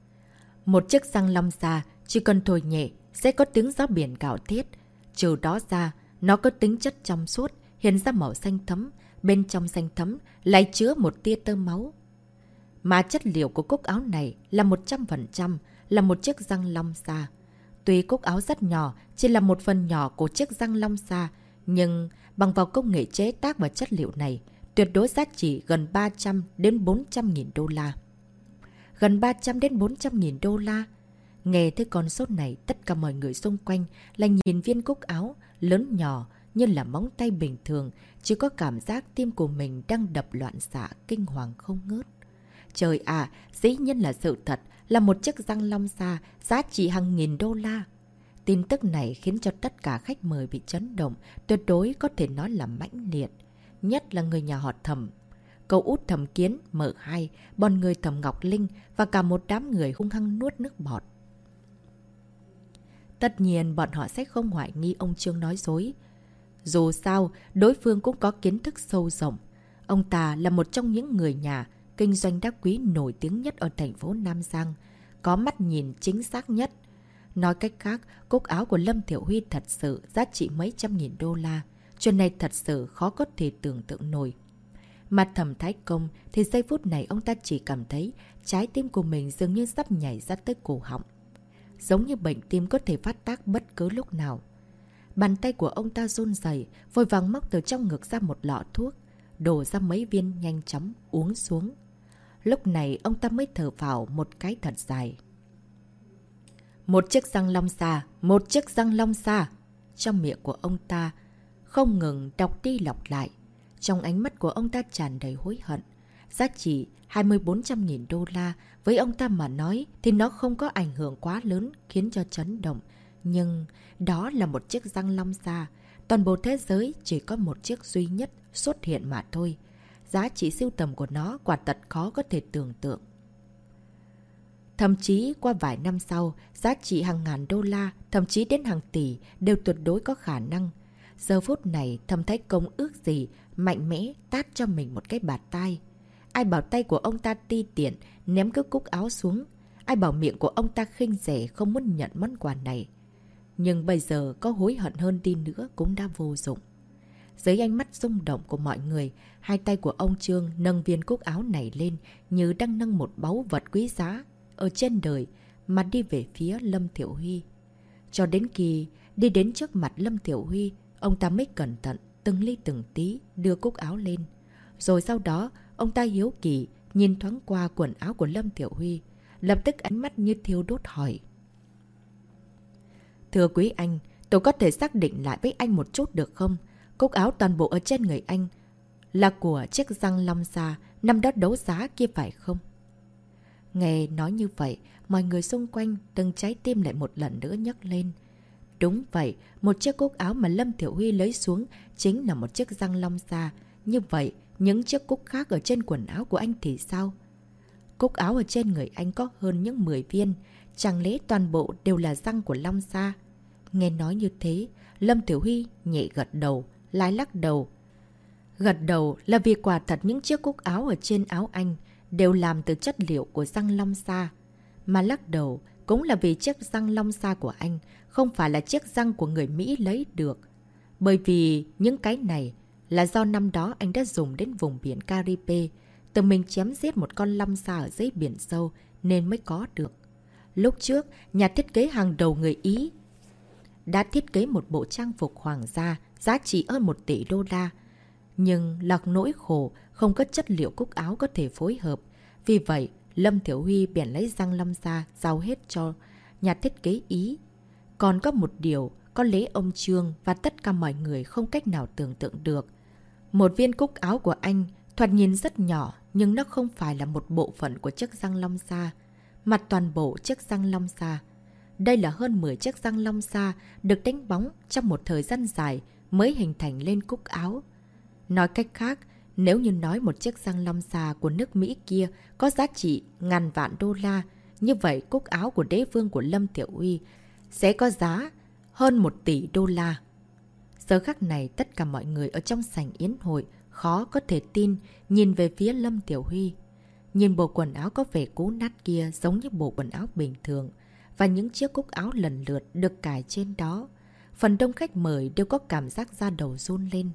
S1: Một chiếc răng long xa, chỉ cần thổi nhẹ, sẽ có tiếng gió biển gạo thiết. Trừ đó ra, nó có tính chất trong suốt, hiện ra màu xanh thấm, bên trong xanh thấm lại chứa một tia tơ máu. Mà chất liệu của cúc áo này là 100%, là một chiếc răng long xa. Tuy cúc áo rất nhỏ, chỉ là một phần nhỏ của chiếc răng long xa, nhưng bằng vào công nghệ chế tác và chất liệu này, tuyệt đối giá trị gần 300 đến 400 nghìn đô la. Gần 300 đến 400 nghìn đô la. Nghe thấy con số này, tất cả mọi người xung quanh là nhìn viên cúc áo lớn nhỏ như là móng tay bình thường, chỉ có cảm giác tim của mình đang đập loạn xạ kinh hoàng không ngớt. Trời à, dĩ nhiên là sự thật, là một chiếc răng long xa, giá trị hàng nghìn đô la. Tin tức này khiến cho tất cả khách mời bị chấn động, tuyệt đối có thể nói là mãnh liệt. Nhất là người nhà họ thẩm. Cậu út thẩm kiến, mở hai, bọn người thẩm Ngọc Linh và cả một đám người hung hăng nuốt nước bọt. Tất nhiên bọn họ sẽ không hoài nghi ông Trương nói dối. Dù sao, đối phương cũng có kiến thức sâu rộng. Ông ta là một trong những người nhà kinh doanh đá quý nổi tiếng nhất ở thành phố Nam Giang, có mắt nhìn chính xác nhất. Nói cách khác, cúc áo của Lâm Thiểu Huy thật sự giá trị mấy trăm nghìn đô la. Chuyện này thật sự khó có thể tưởng tượng nổi. Mặt thẩm thái công thì giây phút này ông ta chỉ cảm thấy trái tim của mình dường như sắp nhảy ra tới cổ họng. Giống như bệnh tim có thể phát tác bất cứ lúc nào. Bàn tay của ông ta run dày, vội vàng móc từ trong ngực ra một lọ thuốc, đổ ra mấy viên nhanh chóng uống xuống. Lúc này ông ta mới thở vào một cái thật dài. Một chiếc răng long xa, một chiếc răng long xa. Trong miệng của ông ta không ngừng đọc đi lọc lại. Trong ánh mắt của ông ta tràn đầy hối hận. Giá trị 2400 nghìn đô la với ông ta mà nói thì nó không có ảnh hưởng quá lớn khiến cho chấn động. Nhưng đó là một chiếc răng long xa. Toàn bộ thế giới chỉ có một chiếc duy nhất xuất hiện mà thôi. Giá trị siêu tầm của nó quả thật khó có thể tưởng tượng. Thậm chí qua vài năm sau, giá trị hàng ngàn đô la, thậm chí đến hàng tỷ đều tuyệt đối có khả năng. Giờ phút này thầm thấy công ước gì, mạnh mẽ tát cho mình một cái bạt tay. Ai bảo tay của ông ta ti tiện, ném cái cúc áo xuống. Ai bảo miệng của ông ta khinh rẻ không muốn nhận món quà này. Nhưng bây giờ có hối hận hơn đi nữa cũng đã vô dụng. Dưới ánh mắt rung động của mọi người, hai tay của ông Trương nâng viên cúc áo này lên như đang nâng một báu vật quý giá ở trên đời mà đi về phía Lâm Thiểu Huy. Cho đến khi đi đến trước mặt Lâm Thiểu Huy, ông ta mới cẩn thận từng ly từng tí đưa cúc áo lên. Rồi sau đó, ông ta hiếu kỳ nhìn thoáng qua quần áo của Lâm Thiểu Huy, lập tức ánh mắt như thiêu đốt hỏi. Thưa quý anh, tôi có thể xác định lại với anh một chút được không? Cúc áo toàn bộ ở trên người anh là của chiếc răng long xa năm đó đấu giá kia phải không? Nghe nói như vậy, mọi người xung quanh từng trái tim lại một lần nữa nhấc lên. Đúng vậy, một chiếc cúc áo mà Lâm Thiểu Huy lấy xuống chính là một chiếc răng long xa. Như vậy, những chiếc cúc khác ở trên quần áo của anh thì sao? Cúc áo ở trên người anh có hơn những 10 viên, chẳng lẽ toàn bộ đều là răng của long xa? Nghe nói như thế, Lâm Tiểu Huy nhẹ gật đầu, lái lắc đầu. Gật đầu là vì quả thật những chiếc cúc áo ở trên áo anh đều làm từ chất liệu của răng long sa. Mà lắc đầu cũng là vì chiếc răng long sa của anh không phải là chiếc răng của người Mỹ lấy được. Bởi vì những cái này là do năm đó anh đã dùng đến vùng biển Caribe, tự mình chém giết một con long xa ở dưới biển sâu nên mới có được. Lúc trước, nhà thiết kế hàng đầu người Ý đã thiết kế một bộ trang phục hoàng gia giá trị hơn 1 tỷ đô la. Nhưng lọc nỗi khổ không có chất liệu cúc áo có thể phối hợp. Vì vậy, Lâm Thiểu Huy bèn lấy răng lâm ra giao hết cho nhà thiết kế Ý. Còn có một điều, có lẽ ông Trương và tất cả mọi người không cách nào tưởng tượng được. Một viên cúc áo của anh thoạt nhìn rất nhỏ nhưng nó không phải là một bộ phận của chiếc răng long xa. Mặt toàn bộ chiếc răng long xa. Đây là hơn 10 chiếc răng long xa được đánh bóng trong một thời gian dài mới hình thành lên cúc áo. Nói cách khác, nếu như nói một chiếc răng long xa của nước Mỹ kia có giá trị ngàn vạn đô la, như vậy cúc áo của đế vương của Lâm Tiểu Uy sẽ có giá hơn 1 tỷ đô la. Giờ khắc này tất cả mọi người ở trong sảnh yến hội khó có thể tin nhìn về phía Lâm Tiểu Huy. Nhìn bộ quần áo có vẻ cũ nát kia giống như bộ quần áo bình thường và những chiếc cúc áo lần lượt được cài trên đó. Phần đông khách mời đều có cảm giác da đầu run lên.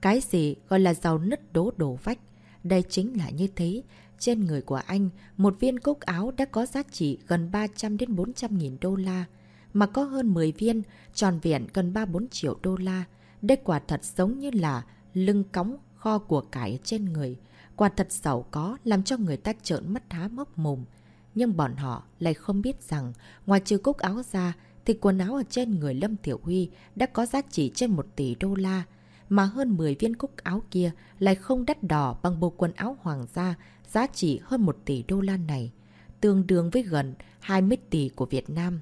S1: Cái gì gọi là giàu nứt đố đổ vách? Đây chính là như thế. Trên người của anh, một viên cúc áo đã có giá trị gần 300 đến 400 nghìn đô la mà có hơn 10 viên, tròn vẹn gần 3-4 triệu đô la. Đây quả thật giống như là lưng cống kho của cải trên người. Quả thật giàu có, làm cho người ta trợn mắt há mốc mồm. Nhưng bọn họ lại không biết rằng, ngoài trừ cúc áo ra, thì quần áo ở trên người Lâm Tiểu Huy đã có giá trị trên 1 tỷ đô la. Mà hơn 10 viên cúc áo kia lại không đắt đỏ bằng bộ quần áo hoàng gia giá trị hơn 1 tỷ đô la này, tương đương với gần 20 tỷ của Việt Nam.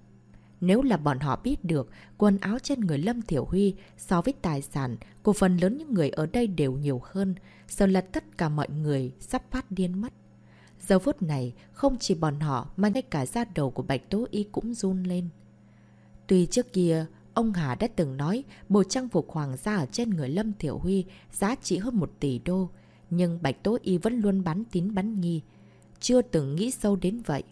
S1: Nếu là bọn họ biết được quần áo trên người Lâm Thiểu Huy so với tài sản của phần lớn những người ở đây đều nhiều hơn, sợ là tất cả mọi người sắp phát điên mất. Giờ phút này, không chỉ bọn họ mà ngay cả da đầu của Bạch Tố Y cũng run lên. Tuy trước kia, ông Hà đã từng nói bộ trang phục hoàng gia ở trên người Lâm Thiểu Huy giá trị hơn 1 tỷ đô, nhưng Bạch Tố Y vẫn luôn bắn tín bắn nghi. Chưa từng nghĩ sâu đến vậy.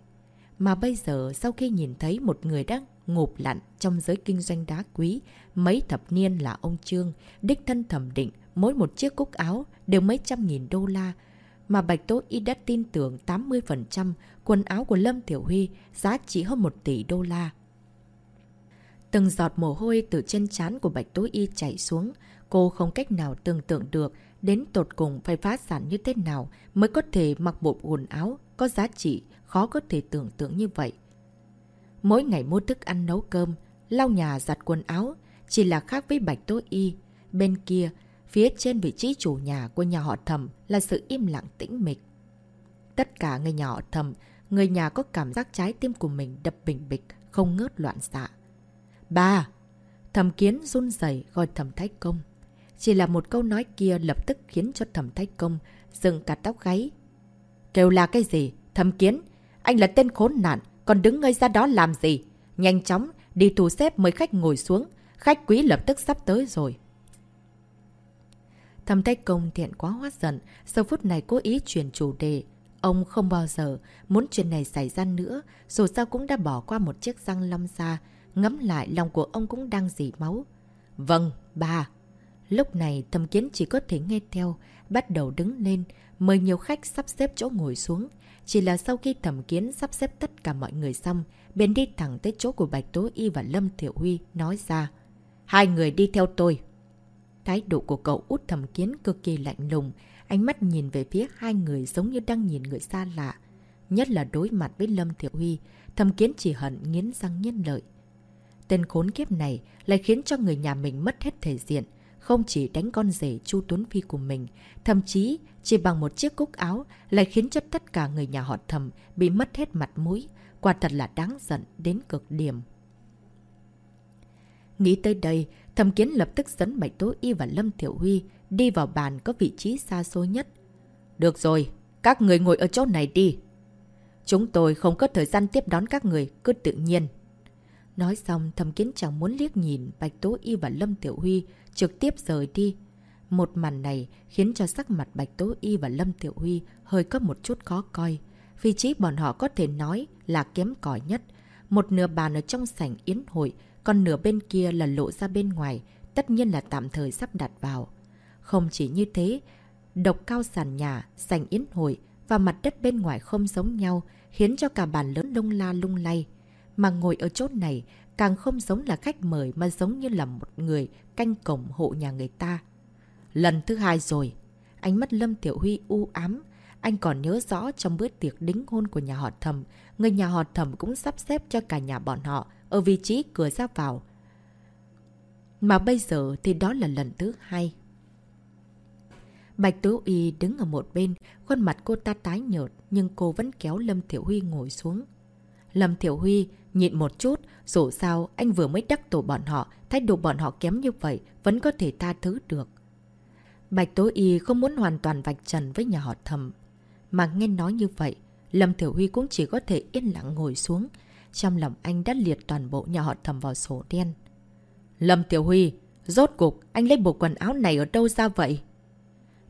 S1: Mà bây giờ sau khi nhìn thấy một người đang ngụp lặn trong giới kinh doanh đá quý, mấy thập niên là ông Trương, đích thân thẩm định mỗi một chiếc cúc áo đều mấy trăm nghìn đô la, mà Bạch Tố Y đã tin tưởng 80% quần áo của Lâm Tiểu Huy giá trị hơn 1 tỷ đô la. Từng giọt mồ hôi từ trên trán của Bạch Tố Y chảy xuống, cô không cách nào tưởng tượng được đến tột cùng phải phá sản như thế nào mới có thể mặc bộ quần áo có giá trị khó có thể tưởng tượng như vậy. Mỗi ngày mua thức ăn nấu cơm, lau nhà giặt quần áo, chỉ là khác với Bạch Tố Y. Bên kia, phía trên vị trí chủ nhà của nhà họ thầm là sự im lặng tĩnh mịch. Tất cả người nhà họ thầm, người nhà có cảm giác trái tim của mình đập bình bịch, không ngớt loạn xạ. Ba! Thầm kiến run rẩy gọi thầm thái công. Chỉ là một câu nói kia lập tức khiến cho thầm thái công dựng cả tóc gáy. Kêu là cái gì? Thầm kiến! Anh là tên khốn nạn, còn đứng ngây ra đó làm gì? Nhanh chóng, đi thu xếp mời khách ngồi xuống. Khách quý lập tức sắp tới rồi. Thầm tay công thiện quá hóa giận, sau phút này cố ý chuyển chủ đề. Ông không bao giờ muốn chuyện này xảy ra nữa, dù sao cũng đã bỏ qua một chiếc răng lâm xa ngắm lại lòng của ông cũng đang dỉ máu. Vâng, bà. Lúc này thầm kiến chỉ có thể nghe theo, bắt đầu đứng lên, mời nhiều khách sắp xếp chỗ ngồi xuống. Chỉ là sau khi thẩm kiến sắp xếp tất cả mọi người xong, bên đi thẳng tới chỗ của Bạch Tố Y và Lâm Thiệu Huy, nói ra. Hai người đi theo tôi. Thái độ của cậu út thẩm kiến cực kỳ lạnh lùng, ánh mắt nhìn về phía hai người giống như đang nhìn người xa lạ. Nhất là đối mặt với Lâm Thiệu Huy, thẩm kiến chỉ hận nghiến răng nghiến lợi. Tên khốn kiếp này lại khiến cho người nhà mình mất hết thể diện, không chỉ đánh con rể Chu Tuấn Phi của mình, thậm chí chỉ bằng một chiếc cúc áo lại khiến cho tất cả người nhà họ thầm bị mất hết mặt mũi, quả thật là đáng giận đến cực điểm. Nghĩ tới đây, Thẩm kiến lập tức dẫn Bạch Tố Y và Lâm Thiểu Huy đi vào bàn có vị trí xa xôi nhất. Được rồi, các người ngồi ở chỗ này đi. Chúng tôi không có thời gian tiếp đón các người, cứ tự nhiên. Nói xong, Thẩm kiến chẳng muốn liếc nhìn Bạch Tố Y và Lâm Tiểu Huy trực tiếp rời đi. Một màn này khiến cho sắc mặt Bạch Tố Y và Lâm Tiểu Huy hơi có một chút khó coi. Vị trí bọn họ có thể nói là kém cỏi nhất. Một nửa bàn ở trong sảnh yến hội, còn nửa bên kia là lộ ra bên ngoài, tất nhiên là tạm thời sắp đặt vào. Không chỉ như thế, độc cao sàn nhà, sành yến hội và mặt đất bên ngoài không giống nhau, khiến cho cả bàn lớn lung la lung lay. Mà ngồi ở chốt này, càng không giống là khách mời mà giống như là một người canh cổng hộ nhà người ta. Lần thứ hai rồi, ánh mắt Lâm Tiểu Huy u ám. Anh còn nhớ rõ trong bữa tiệc đính hôn của nhà họ thầm, người nhà họ thầm cũng sắp xếp cho cả nhà bọn họ ở vị trí cửa ra vào. Mà bây giờ thì đó là lần thứ hai. Bạch Tố Y đứng ở một bên, khuôn mặt cô ta tái nhợt nhưng cô vẫn kéo Lâm Thiểu Huy ngồi xuống. Lâm Thiểu Huy nhịn một chút, dù sao anh vừa mới đắc tổ bọn họ, thái độ bọn họ kém như vậy vẫn có thể tha thứ được. Bạch Tố Y không muốn hoàn toàn vạch trần với nhà họ thầm. Mà nghe nói như vậy, Lâm Thiểu Huy cũng chỉ có thể yên lặng ngồi xuống. Trong lòng anh đã liệt toàn bộ nhà họ thầm vào sổ đen. Lâm Tiểu Huy, rốt cục anh lấy bộ quần áo này ở đâu ra vậy?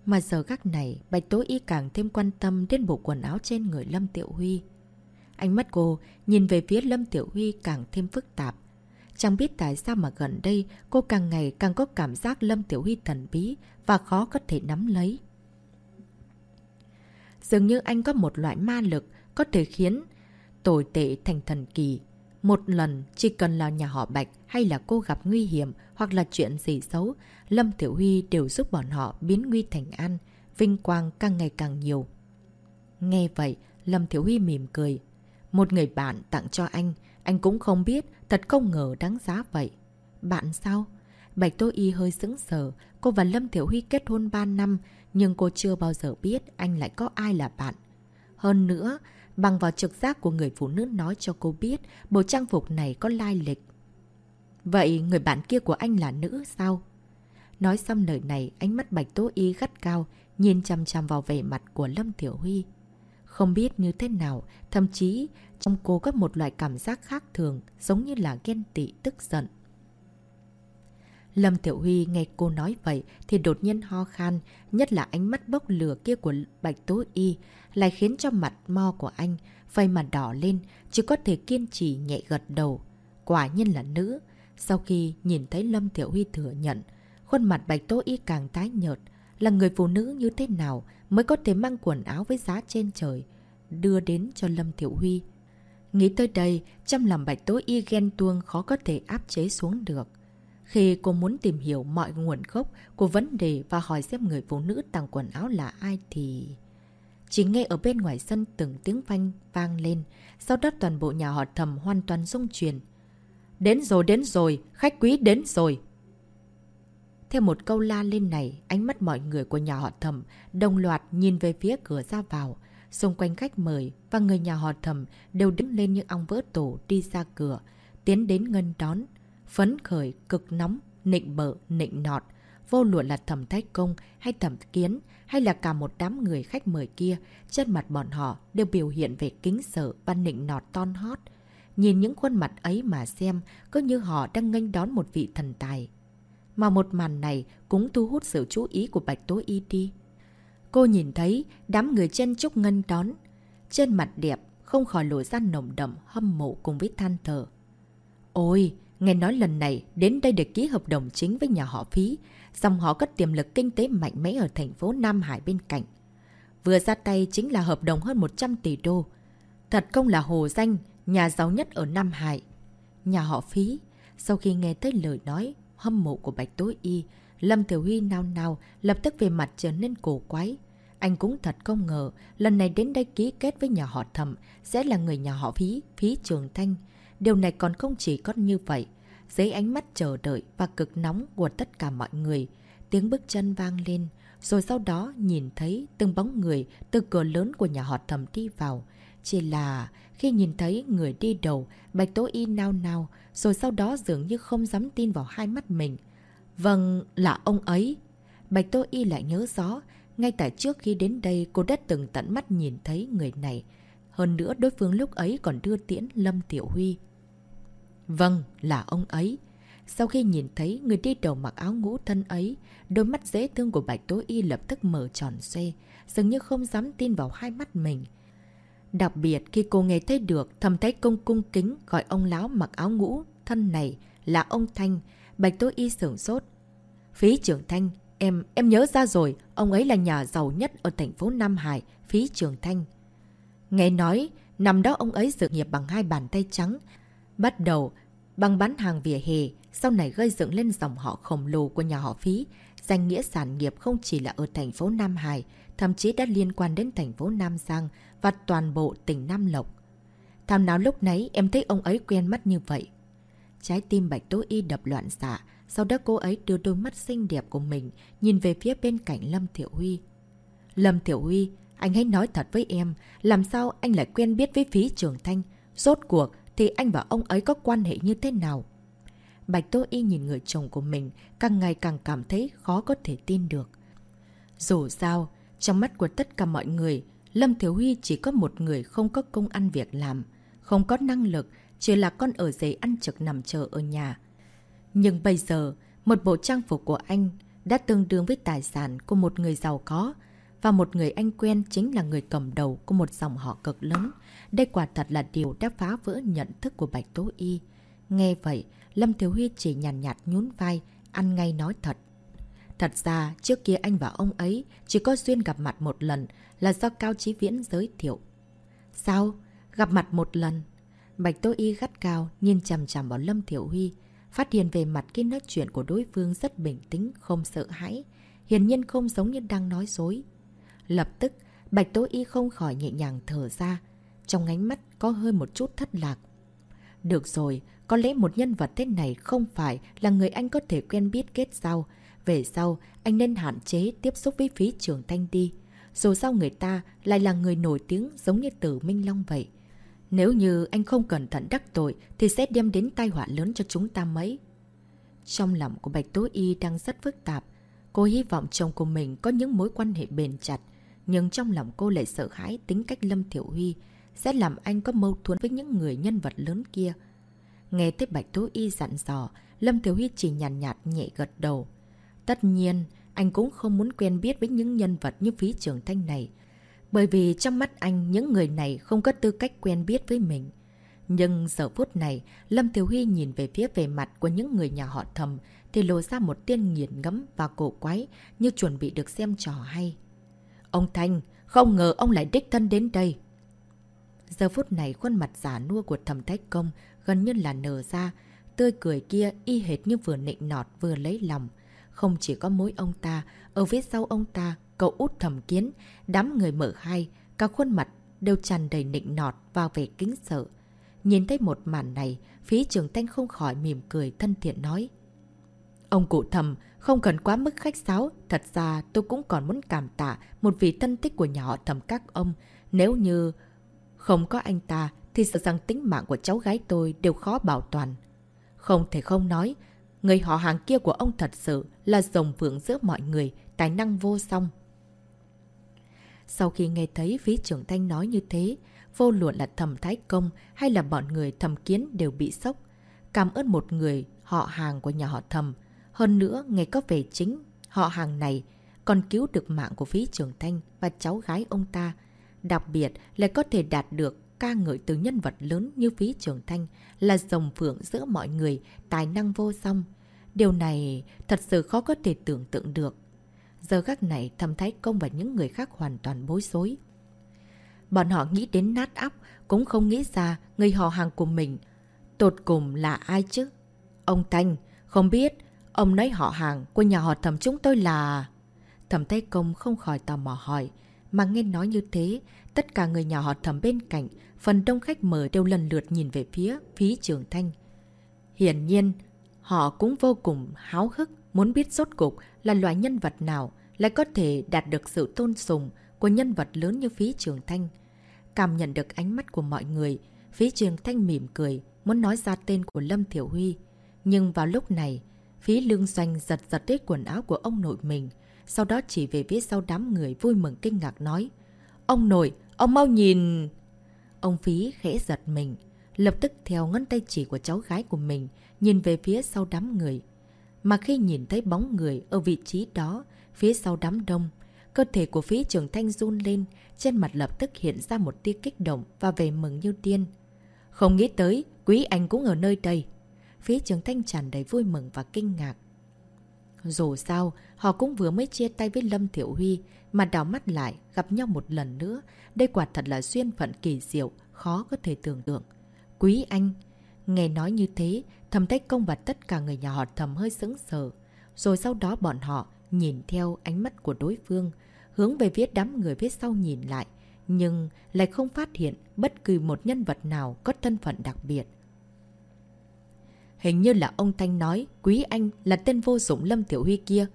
S1: Mà giờ gác này, Bạch Tố Y càng thêm quan tâm đến bộ quần áo trên người Lâm Tiểu Huy. Ánh mắt cô nhìn về phía Lâm Tiểu Huy càng thêm phức tạp. Chẳng biết tại sao mà gần đây cô càng ngày càng có cảm giác Lâm Tiểu Huy thần bí và khó có thể nắm lấy. Dường như anh có một loại ma lực có thể khiến tồi tệ thành thần kỳ. Một lần, chỉ cần là nhà họ Bạch hay là cô gặp nguy hiểm hoặc là chuyện gì xấu, Lâm Tiểu Huy đều giúp bọn họ biến nguy thành an, vinh quang càng ngày càng nhiều. Nghe vậy, Lâm Tiểu Huy mỉm cười. Một người bạn tặng cho anh, anh cũng không biết, thật không ngờ đáng giá vậy. Bạn sao? Bạch Tô Y hơi sững sờ, cô và Lâm Tiểu Huy kết hôn 3 năm, nhưng cô chưa bao giờ biết anh lại có ai là bạn. Hơn nữa, bằng vào trực giác của người phụ nữ nói cho cô biết bộ trang phục này có lai lịch. Vậy người bạn kia của anh là nữ sao? Nói xong lời này, ánh mắt Bạch Tố Y gắt cao, nhìn chăm chăm vào vẻ mặt của Lâm Tiểu Huy. Không biết như thế nào, thậm chí trong cô có một loại cảm giác khác thường, giống như là ghen tị tức giận. Lâm Tiểu Huy nghe cô nói vậy thì đột nhiên ho khan, nhất là ánh mắt bốc lửa kia của Bạch Tố Y lại khiến cho mặt mo của anh phây mặt đỏ lên, chỉ có thể kiên trì nhẹ gật đầu. Quả nhiên là nữ. Sau khi nhìn thấy Lâm Tiểu Huy thừa nhận, khuôn mặt Bạch Tố Y càng tái nhợt, là người phụ nữ như thế nào mới có thể mang quần áo với giá trên trời, đưa đến cho Lâm Tiểu Huy. Nghĩ tới đây, trong lòng Bạch Tố Y ghen tuông khó có thể áp chế xuống được. Khi cô muốn tìm hiểu mọi nguồn gốc của vấn đề và hỏi xem người phụ nữ tặng quần áo là ai thì... Chỉ nghe ở bên ngoài sân từng tiếng phanh vang lên, sau đó toàn bộ nhà họ thầm hoàn toàn rung chuyển. Đến rồi, đến rồi, khách quý đến rồi. Theo một câu la lên này, ánh mắt mọi người của nhà họ thầm đồng loạt nhìn về phía cửa ra vào. Xung quanh khách mời và người nhà họ thầm đều đứng lên như ong vỡ tổ đi ra cửa, tiến đến ngân đón. Phấn khởi, cực nóng, nịnh bợ, nịnh nọt. Vô luận là thẩm thái công hay thẩm kiến hay là cả một đám người khách mời kia, trên mặt bọn họ đều biểu hiện về kính sợ và nịnh nọt ton hót. Nhìn những khuôn mặt ấy mà xem, cứ như họ đang nghênh đón một vị thần tài. Mà một màn này cũng thu hút sự chú ý của Bạch Tố Y đi. Cô nhìn thấy đám người chen chúc ngân đón. Trên mặt đẹp, không khỏi lộ ra nồng đậm, hâm mộ cùng với than thở. Ôi, nghe nói lần này đến đây để ký hợp đồng chính với nhà họ phí, dòng họ có tiềm lực kinh tế mạnh mẽ ở thành phố Nam Hải bên cạnh. Vừa ra tay chính là hợp đồng hơn 100 tỷ đô. Thật công là hồ danh, nhà giàu nhất ở Nam Hải. Nhà họ phí, sau khi nghe tới lời nói hâm mộ của Bạch tối Y, Lâm Tiểu Huy nao nao lập tức về mặt trở nên cổ quái. Anh cũng thật không ngờ, lần này đến đây ký kết với nhà họ thẩm sẽ là người nhà họ phí, phí trường thanh. Điều này còn không chỉ có như vậy. Dưới ánh mắt chờ đợi và cực nóng của tất cả mọi người, tiếng bước chân vang lên, rồi sau đó nhìn thấy từng bóng người từ cửa lớn của nhà họ thẩm đi vào. Chỉ là khi nhìn thấy người đi đầu, Bạch Tố Y nao nao, rồi sau đó dường như không dám tin vào hai mắt mình. Vâng, là ông ấy. Bạch Tô Y lại nhớ rõ, ngay tại trước khi đến đây cô đã từng tận mắt nhìn thấy người này. Hơn nữa đối phương lúc ấy còn đưa tiễn Lâm Tiểu Huy. Vâng, là ông ấy. Sau khi nhìn thấy người đi đầu mặc áo ngũ thân ấy, đôi mắt dễ thương của Bạch Tố Y lập tức mở tròn xoe, dường như không dám tin vào hai mắt mình. Đặc biệt khi cô nghe thấy được thầm thấy công cung kính gọi ông láo mặc áo ngũ thân này là ông Thanh, Bạch Tố Y sửng sốt. Phí trưởng Thanh, em, em nhớ ra rồi, ông ấy là nhà giàu nhất ở thành phố Nam Hải, phí trưởng Thanh. Nghe nói, năm đó ông ấy dự nghiệp bằng hai bàn tay trắng. Bắt đầu bằng bán hàng vỉa hè, sau này gây dựng lên dòng họ khổng lồ của nhà họ phí. Danh nghĩa sản nghiệp không chỉ là ở thành phố Nam Hải, thậm chí đã liên quan đến thành phố Nam Giang và toàn bộ tỉnh Nam Lộc. Thảo nào lúc nấy em thấy ông ấy quen mắt như vậy. Trái tim Bạch Tố Y đập loạn xạ, sau đó cô ấy đưa đôi mắt xinh đẹp của mình nhìn về phía bên cạnh Lâm Thiệu Huy. Lâm Thiệu Huy, anh hãy nói thật với em, làm sao anh lại quen biết với phí trường thanh? Rốt cuộc thì anh và ông ấy có quan hệ như thế nào? Bạch Tô Y nhìn người chồng của mình, càng ngày càng cảm thấy khó có thể tin được. Dù sao, trong mắt của tất cả mọi người, Lâm Thiếu Huy chỉ có một người không có công ăn việc làm, không có năng lực, chỉ là con ở giấy ăn trực nằm chờ ở nhà. Nhưng bây giờ, một bộ trang phục của anh đã tương đương với tài sản của một người giàu có, và một người anh quen chính là người cầm đầu của một dòng họ cực lớn. Đây quả thật là điều đã phá vỡ nhận thức của Bạch Tố Y. Nghe vậy, Lâm Thiếu Huy chỉ nhàn nhạt, nhạt nhún vai, ăn ngay nói thật. Thật ra, trước kia anh và ông ấy chỉ có duyên gặp mặt một lần là do Cao Chí Viễn giới thiệu. Sao? Gặp mặt một lần? Bạch Tô Y gắt cao, nhìn chằm chằm vào Lâm Thiểu Huy. Phát hiện về mặt cái nói chuyện của đối phương rất bình tĩnh, không sợ hãi. Hiển nhiên không giống như đang nói dối. Lập tức, Bạch Tố Y không khỏi nhẹ nhàng thở ra. Trong ánh mắt có hơi một chút thất lạc. Được rồi, có lẽ một nhân vật thế này không phải là người anh có thể quen biết kết giao. Về sau, anh nên hạn chế tiếp xúc với phí trường thanh đi. Dù sao người ta lại là người nổi tiếng giống như tử Minh Long vậy. Nếu như anh không cẩn thận đắc tội thì sẽ đem đến tai họa lớn cho chúng ta mấy. Trong lòng của Bạch Tố Y đang rất phức tạp. Cô hy vọng chồng của mình có những mối quan hệ bền chặt. Nhưng trong lòng cô lại sợ hãi tính cách Lâm Thiểu Huy sẽ làm anh có mâu thuẫn với những người nhân vật lớn kia. Nghe tới Bạch Tố Y dặn dò, Lâm thiếu Huy chỉ nhàn nhạt, nhạt nhẹ gật đầu. Tất nhiên, anh cũng không muốn quen biết với những nhân vật như phí trưởng thanh này. Bởi vì trong mắt anh, những người này không có tư cách quen biết với mình. Nhưng giờ phút này, Lâm thiếu Huy nhìn về phía về mặt của những người nhà họ thầm thì lộ ra một tiên nghiền ngấm và cổ quái như chuẩn bị được xem trò hay. Ông Thanh, không ngờ ông lại đích thân đến đây. Giờ phút này khuôn mặt giả nua của thầm thách công gần như là nở ra, tươi cười kia y hệt như vừa nịnh nọt vừa lấy lòng. Không chỉ có mối ông ta, ở phía sau ông ta, cậu út thầm kiến, đám người mở hai, cả khuôn mặt đều tràn đầy nịnh nọt và vẻ kính sợ. Nhìn thấy một màn này, phí trường thanh không khỏi mỉm cười thân thiện nói. Ông cụ thầm, không cần quá mức khách sáo, thật ra tôi cũng còn muốn cảm tạ một vị thân tích của nhà họ thầm các ông. Nếu như không có anh ta, thì sợ rằng tính mạng của cháu gái tôi đều khó bảo toàn. Không thể không nói, người họ hàng kia của ông thật sự là rồng vượng giữa mọi người, tài năng vô song. Sau khi nghe thấy phí trưởng thanh nói như thế, vô luận là thầm thái công hay là bọn người thầm kiến đều bị sốc. Cảm ơn một người họ hàng của nhà họ thầm, hơn nữa, nghe có vẻ chính, họ hàng này còn cứu được mạng của phí trưởng thanh và cháu gái ông ta. Đặc biệt lại có thể đạt được ca ngợi từ nhân vật lớn như phí trường thanh là rồng phượng giữa mọi người, tài năng vô song. Điều này thật sự khó có thể tưởng tượng được. Giờ các này thầm thái công và những người khác hoàn toàn bối rối. Bọn họ nghĩ đến nát óc, cũng không nghĩ ra người họ hàng của mình. Tột cùng là ai chứ? Ông Thanh, không biết Ông nói họ hàng của nhà họ thầm chúng tôi là... Thẩm Tây Công không khỏi tò mò hỏi. Mà nghe nói như thế, tất cả người nhà họ thẩm bên cạnh, phần đông khách mời đều lần lượt nhìn về phía phí trường thanh. Hiển nhiên, họ cũng vô cùng háo hức muốn biết rốt cục là loại nhân vật nào lại có thể đạt được sự tôn sùng của nhân vật lớn như phí trường thanh. Cảm nhận được ánh mắt của mọi người, phí trường thanh mỉm cười, muốn nói ra tên của Lâm Thiểu Huy. Nhưng vào lúc này, Phí lương doanh giật giật tết quần áo của ông nội mình. Sau đó chỉ về phía sau đám người vui mừng kinh ngạc nói. Ông nội, ông mau nhìn... Ông Phí khẽ giật mình. Lập tức theo ngân tay chỉ của cháu gái của mình, nhìn về phía sau đám người. Mà khi nhìn thấy bóng người ở vị trí đó, phía sau đám đông, cơ thể của Phí Trường Thanh run lên, trên mặt lập tức hiện ra một tia kích động và về mừng như tiên. Không nghĩ tới, quý anh cũng ở nơi đây. phí trường thanh tràn đầy vui mừng và kinh ngạc. Dù sao, họ cũng vừa mới chia tay với Lâm Thiểu Huy, mà đào mắt lại, gặp nhau một lần nữa. Đây quả thật là duyên phận kỳ diệu, khó có thể tưởng tượng. Quý anh! Nghe nói như thế, thầm Tách Công và tất cả người nhà họ thầm hơi sững sờ. Rồi sau đó bọn họ nhìn theo ánh mắt của đối phương, hướng về phía đám người phía sau nhìn lại, nhưng lại không phát hiện bất cứ một nhân vật nào có thân phận đặc biệt. Hình như là ông Thanh nói Quý Anh là tên vô dụng Lâm Tiểu Huy kia.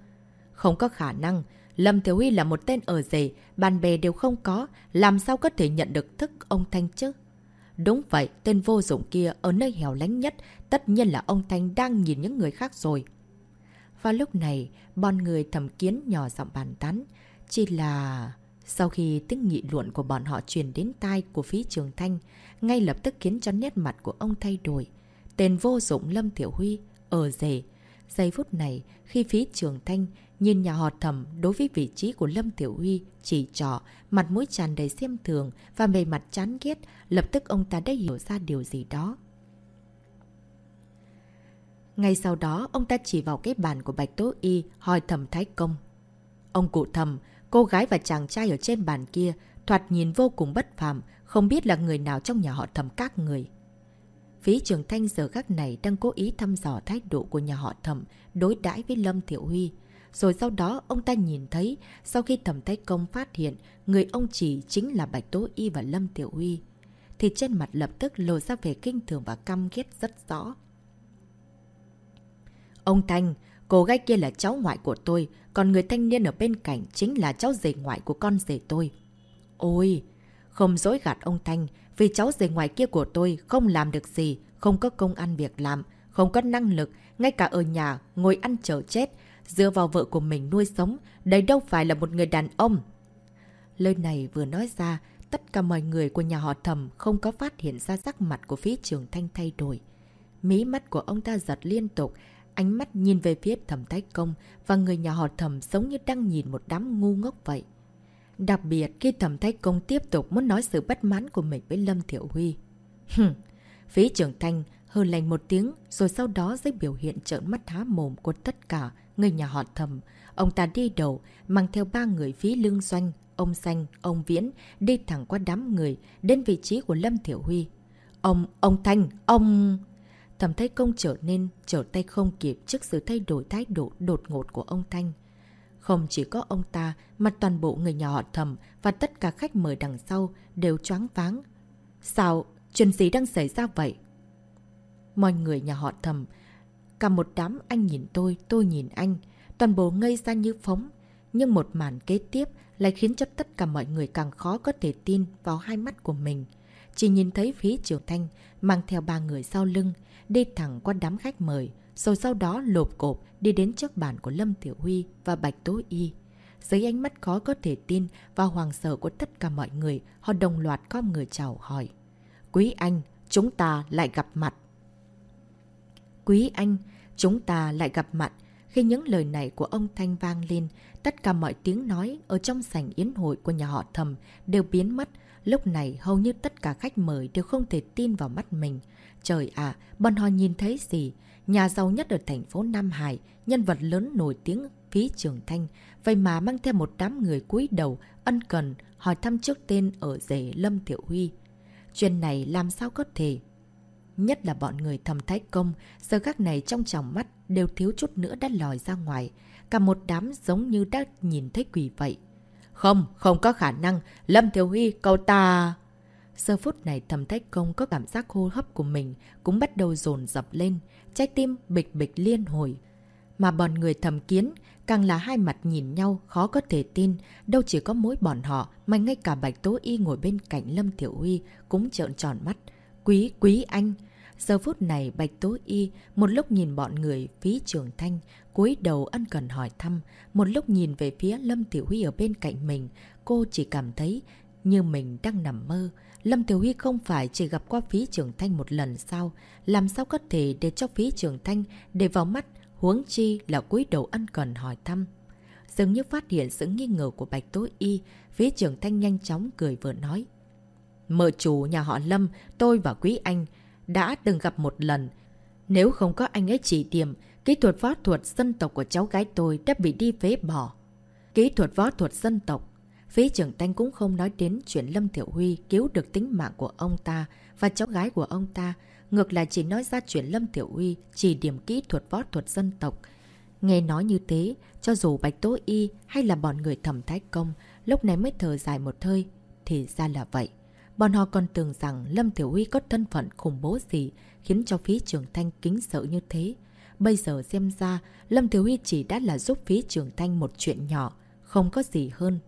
S1: Không có khả năng. Lâm Tiểu Huy là một tên ở rể, bạn bè đều không có, làm sao có thể nhận được thức ông Thanh chứ? Đúng vậy, tên vô dụng kia ở nơi hẻo lánh nhất, tất nhiên là ông Thanh đang nhìn những người khác rồi. Và lúc này, bọn người thầm kiến nhỏ giọng bàn tán. Chỉ là... Sau khi tiếng nghị luận của bọn họ truyền đến tai của phí trường thanh, ngay lập tức khiến cho nét mặt của ông thay đổi. Tên vô dụng Lâm Tiểu Huy, ở rể. Giây phút này, khi phí trường thanh nhìn nhà họ thầm đối với vị trí của Lâm Tiểu Huy chỉ trỏ, mặt mũi tràn đầy xem thường và bề mặt chán ghét, lập tức ông ta đã hiểu ra điều gì đó. Ngay sau đó, ông ta chỉ vào cái bàn của Bạch Tố Y hỏi thầm Thái Công. Ông cụ thầm, cô gái và chàng trai ở trên bàn kia thoạt nhìn vô cùng bất phàm, không biết là người nào trong nhà họ thầm các người. Phí trường thanh giờ khắc này đang cố ý thăm dò thái độ của nhà họ thẩm đối đãi với Lâm Thiệu Huy. Rồi sau đó ông ta nhìn thấy sau khi thẩm thái công phát hiện người ông chỉ chính là Bạch Tố Y và Lâm Tiểu Huy. Thì trên mặt lập tức lộ ra về kinh thường và căm ghét rất rõ. Ông Thanh, cô gái kia là cháu ngoại của tôi, còn người thanh niên ở bên cạnh chính là cháu rể ngoại của con rể tôi. Ôi, không dối gạt ông Thanh, vì cháu rể ngoài kia của tôi không làm được gì, không có công ăn việc làm, không có năng lực, ngay cả ở nhà ngồi ăn chờ chết, dựa vào vợ của mình nuôi sống, đây đâu phải là một người đàn ông. Lời này vừa nói ra, tất cả mọi người của nhà họ thầm không có phát hiện ra sắc mặt của phí trường thanh thay đổi. Mí mắt của ông ta giật liên tục, ánh mắt nhìn về phía thẩm thái công và người nhà họ thầm giống như đang nhìn một đám ngu ngốc vậy. Đặc biệt khi thẩm thách công tiếp tục muốn nói sự bất mãn của mình với Lâm Thiệu Huy. Hừm, phí trưởng thanh hờ lành một tiếng rồi sau đó dưới biểu hiện trợn mắt há mồm của tất cả người nhà họ thầm. Ông ta đi đầu, mang theo ba người phí lương doanh, ông Xanh, ông Viễn, đi thẳng qua đám người, đến vị trí của Lâm Thiểu Huy. Ông, ông Thanh, ông... Thẩm Thái Công trở nên trở tay không kịp trước sự thay đổi thái độ đột ngột của ông Thanh. Không chỉ có ông ta, mà toàn bộ người nhà họ thầm và tất cả khách mời đằng sau đều choáng váng. Sao? Chuyện gì đang xảy ra vậy? Mọi người nhà họ thầm, cả một đám anh nhìn tôi, tôi nhìn anh, toàn bộ ngây ra như phóng. Nhưng một màn kế tiếp lại khiến cho tất cả mọi người càng khó có thể tin vào hai mắt của mình. Chỉ nhìn thấy phí Triều Thanh mang theo ba người sau lưng, đi thẳng qua đám khách mời, rồi sau đó lộp cộp đi đến trước bàn của Lâm Tiểu Huy và Bạch Tố Y. Dưới ánh mắt khó có thể tin và hoàng sợ của tất cả mọi người, họ đồng loạt có người chào hỏi. Quý anh, chúng ta lại gặp mặt. Quý anh, chúng ta lại gặp mặt. Khi những lời này của ông Thanh vang lên, tất cả mọi tiếng nói ở trong sảnh yến hội của nhà họ thầm đều biến mất. Lúc này hầu như tất cả khách mời đều không thể tin vào mắt mình. Trời ạ, bọn họ nhìn thấy gì? Nhà giàu nhất ở thành phố Nam Hải, nhân vật lớn nổi tiếng phí trường thanh, vậy mà mang theo một đám người cúi đầu, ân cần, hỏi thăm trước tên ở rể Lâm Thiệu Huy. Chuyện này làm sao có thể? Nhất là bọn người thầm thái công, giờ các này trong tròng mắt đều thiếu chút nữa đã lòi ra ngoài. Cả một đám giống như đã nhìn thấy quỷ vậy. Không, không có khả năng. Lâm Thiệu Huy, cậu ta... Giờ phút này thầm thách công có cảm giác hô hấp của mình cũng bắt đầu dồn dập lên, trái tim bịch bịch liên hồi. Mà bọn người thầm kiến càng là hai mặt nhìn nhau khó có thể tin, đâu chỉ có mối bọn họ mà ngay cả Bạch Tố Y ngồi bên cạnh Lâm Tiểu Huy cũng trợn tròn mắt. Quý, quý anh! Giờ phút này Bạch Tố Y một lúc nhìn bọn người phí trường thanh, cúi đầu ân cần hỏi thăm, một lúc nhìn về phía Lâm Tiểu Huy ở bên cạnh mình, cô chỉ cảm thấy như mình đang nằm mơ. Lâm Tiểu Huy không phải chỉ gặp qua phí trưởng thanh một lần sao? Làm sao có thể để cho phí trưởng thanh để vào mắt huống chi là cúi đầu ăn cần hỏi thăm? Dường như phát hiện sự nghi ngờ của Bạch Tố Y, phí trưởng thanh nhanh chóng cười vừa nói. Mợ chủ nhà họ Lâm, tôi và quý anh đã từng gặp một lần. Nếu không có anh ấy chỉ điểm kỹ thuật võ thuật dân tộc của cháu gái tôi đã bị đi phế bỏ. Kỹ thuật võ thuật dân tộc. Phí trưởng Tanh cũng không nói đến chuyện Lâm Thiểu Huy cứu được tính mạng của ông ta và cháu gái của ông ta. Ngược lại chỉ nói ra chuyện Lâm Thiểu Huy chỉ điểm kỹ thuật võ thuật dân tộc. Nghe nói như thế, cho dù Bạch Tố Y hay là bọn người thẩm thái công, lúc này mới thở dài một hơi. Thì ra là vậy. Bọn họ còn tưởng rằng Lâm Tiểu Huy có thân phận khủng bố gì khiến cho phí trường thanh kính sợ như thế. Bây giờ xem ra, Lâm Tiểu Huy chỉ đã là giúp phí trường thanh một chuyện nhỏ, không có gì hơn.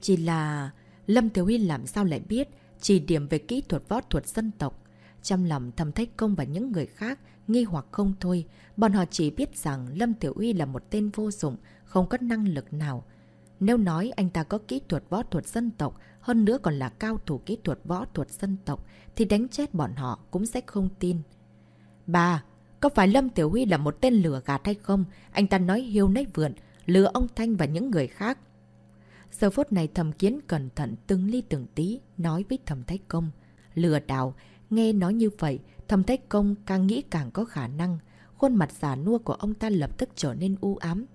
S1: Chỉ là Lâm Tiểu Huy làm sao lại biết chỉ điểm về kỹ thuật võ thuật dân tộc. Trong lòng thầm thách công và những người khác nghi hoặc không thôi, bọn họ chỉ biết rằng Lâm Tiểu Uy là một tên vô dụng, không có năng lực nào. Nếu nói anh ta có kỹ thuật võ thuật dân tộc, hơn nữa còn là cao thủ kỹ thuật võ thuật dân tộc, thì đánh chết bọn họ cũng sẽ không tin. Bà, có phải Lâm Tiểu Huy là một tên lừa gạt hay không? Anh ta nói hiêu nấy vượn, lừa ông Thanh và những người khác. Giờ phút này thầm kiến cẩn thận từng ly từng tí, nói với thầm thái công. Lừa đảo, nghe nói như vậy, thầm thái công càng nghĩ càng có khả năng. Khuôn mặt giả nua của ông ta lập tức trở nên u ám.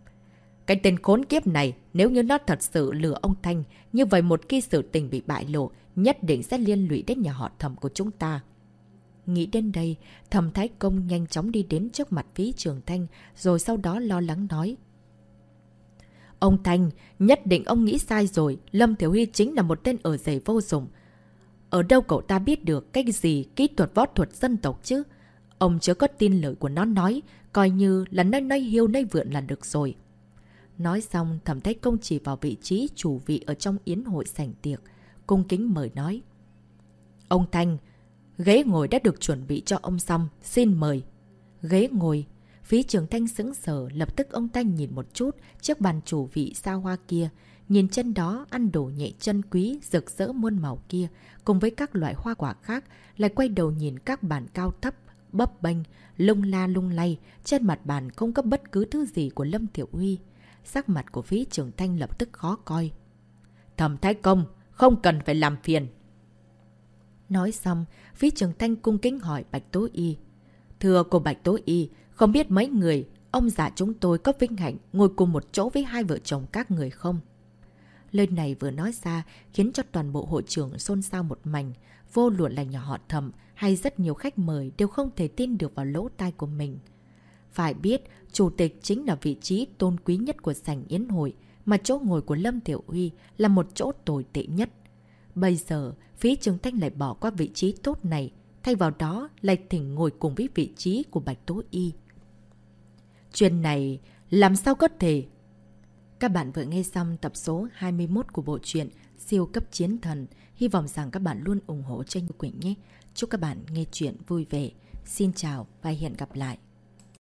S1: Cái tên khốn kiếp này, nếu như nó thật sự lừa ông Thanh, như vậy một khi sự tình bị bại lộ, nhất định sẽ liên lụy đến nhà họ thầm của chúng ta. Nghĩ đến đây, thầm Thái Công nhanh chóng đi đến trước mặt phí trường Thanh, rồi sau đó lo lắng nói. Ông Thanh, nhất định ông nghĩ sai rồi, Lâm Thiếu Huy chính là một tên ở giày vô dụng. Ở đâu cậu ta biết được cái gì kỹ thuật võ thuật dân tộc chứ? Ông chưa có tin lời của nó nói, coi như là nơi nơi hiêu nơi vượn là được rồi. Nói xong, thẩm thách công chỉ vào vị trí chủ vị ở trong yến hội sảnh tiệc. Cung kính mời nói. Ông Thanh, ghế ngồi đã được chuẩn bị cho ông xong, xin mời. Ghế ngồi. Phí trường thanh sững sờ, lập tức ông ta nhìn một chút chiếc bàn chủ vị sao hoa kia. Nhìn chân đó ăn đổ nhẹ chân quý, rực rỡ muôn màu kia, cùng với các loại hoa quả khác, lại quay đầu nhìn các bàn cao thấp, bấp bênh, lung la lung lay, trên mặt bàn không có bất cứ thứ gì của Lâm Thiểu Huy. Sắc mặt của phí trưởng thanh lập tức khó coi. Thẩm Thái Công, không cần phải làm phiền. Nói xong, phí trưởng thanh cung kính hỏi Bạch Tố Y. Thưa cô Bạch Tố Y, không biết mấy người, ông già chúng tôi có vinh hạnh ngồi cùng một chỗ với hai vợ chồng các người không? Lời này vừa nói ra khiến cho toàn bộ hội trưởng xôn xao một mảnh, vô luận là nhà họ thầm hay rất nhiều khách mời đều không thể tin được vào lỗ tai của mình. Phải biết, chủ tịch chính là vị trí tôn quý nhất của sảnh yến hội, mà chỗ ngồi của Lâm Tiểu Uy là một chỗ tồi tệ nhất. Bây giờ, phí Trường Thanh lại bỏ qua vị trí tốt này, thay vào đó lại thỉnh ngồi cùng với vị trí của Bạch Tố Y. Chuyện này làm sao có thể? Các bạn vừa nghe xong tập số 21 của bộ truyện Siêu cấp chiến thần. Hy vọng rằng các bạn luôn ủng hộ cho Như Quỳnh nhé. Chúc các bạn nghe chuyện vui vẻ. Xin chào và hẹn gặp lại.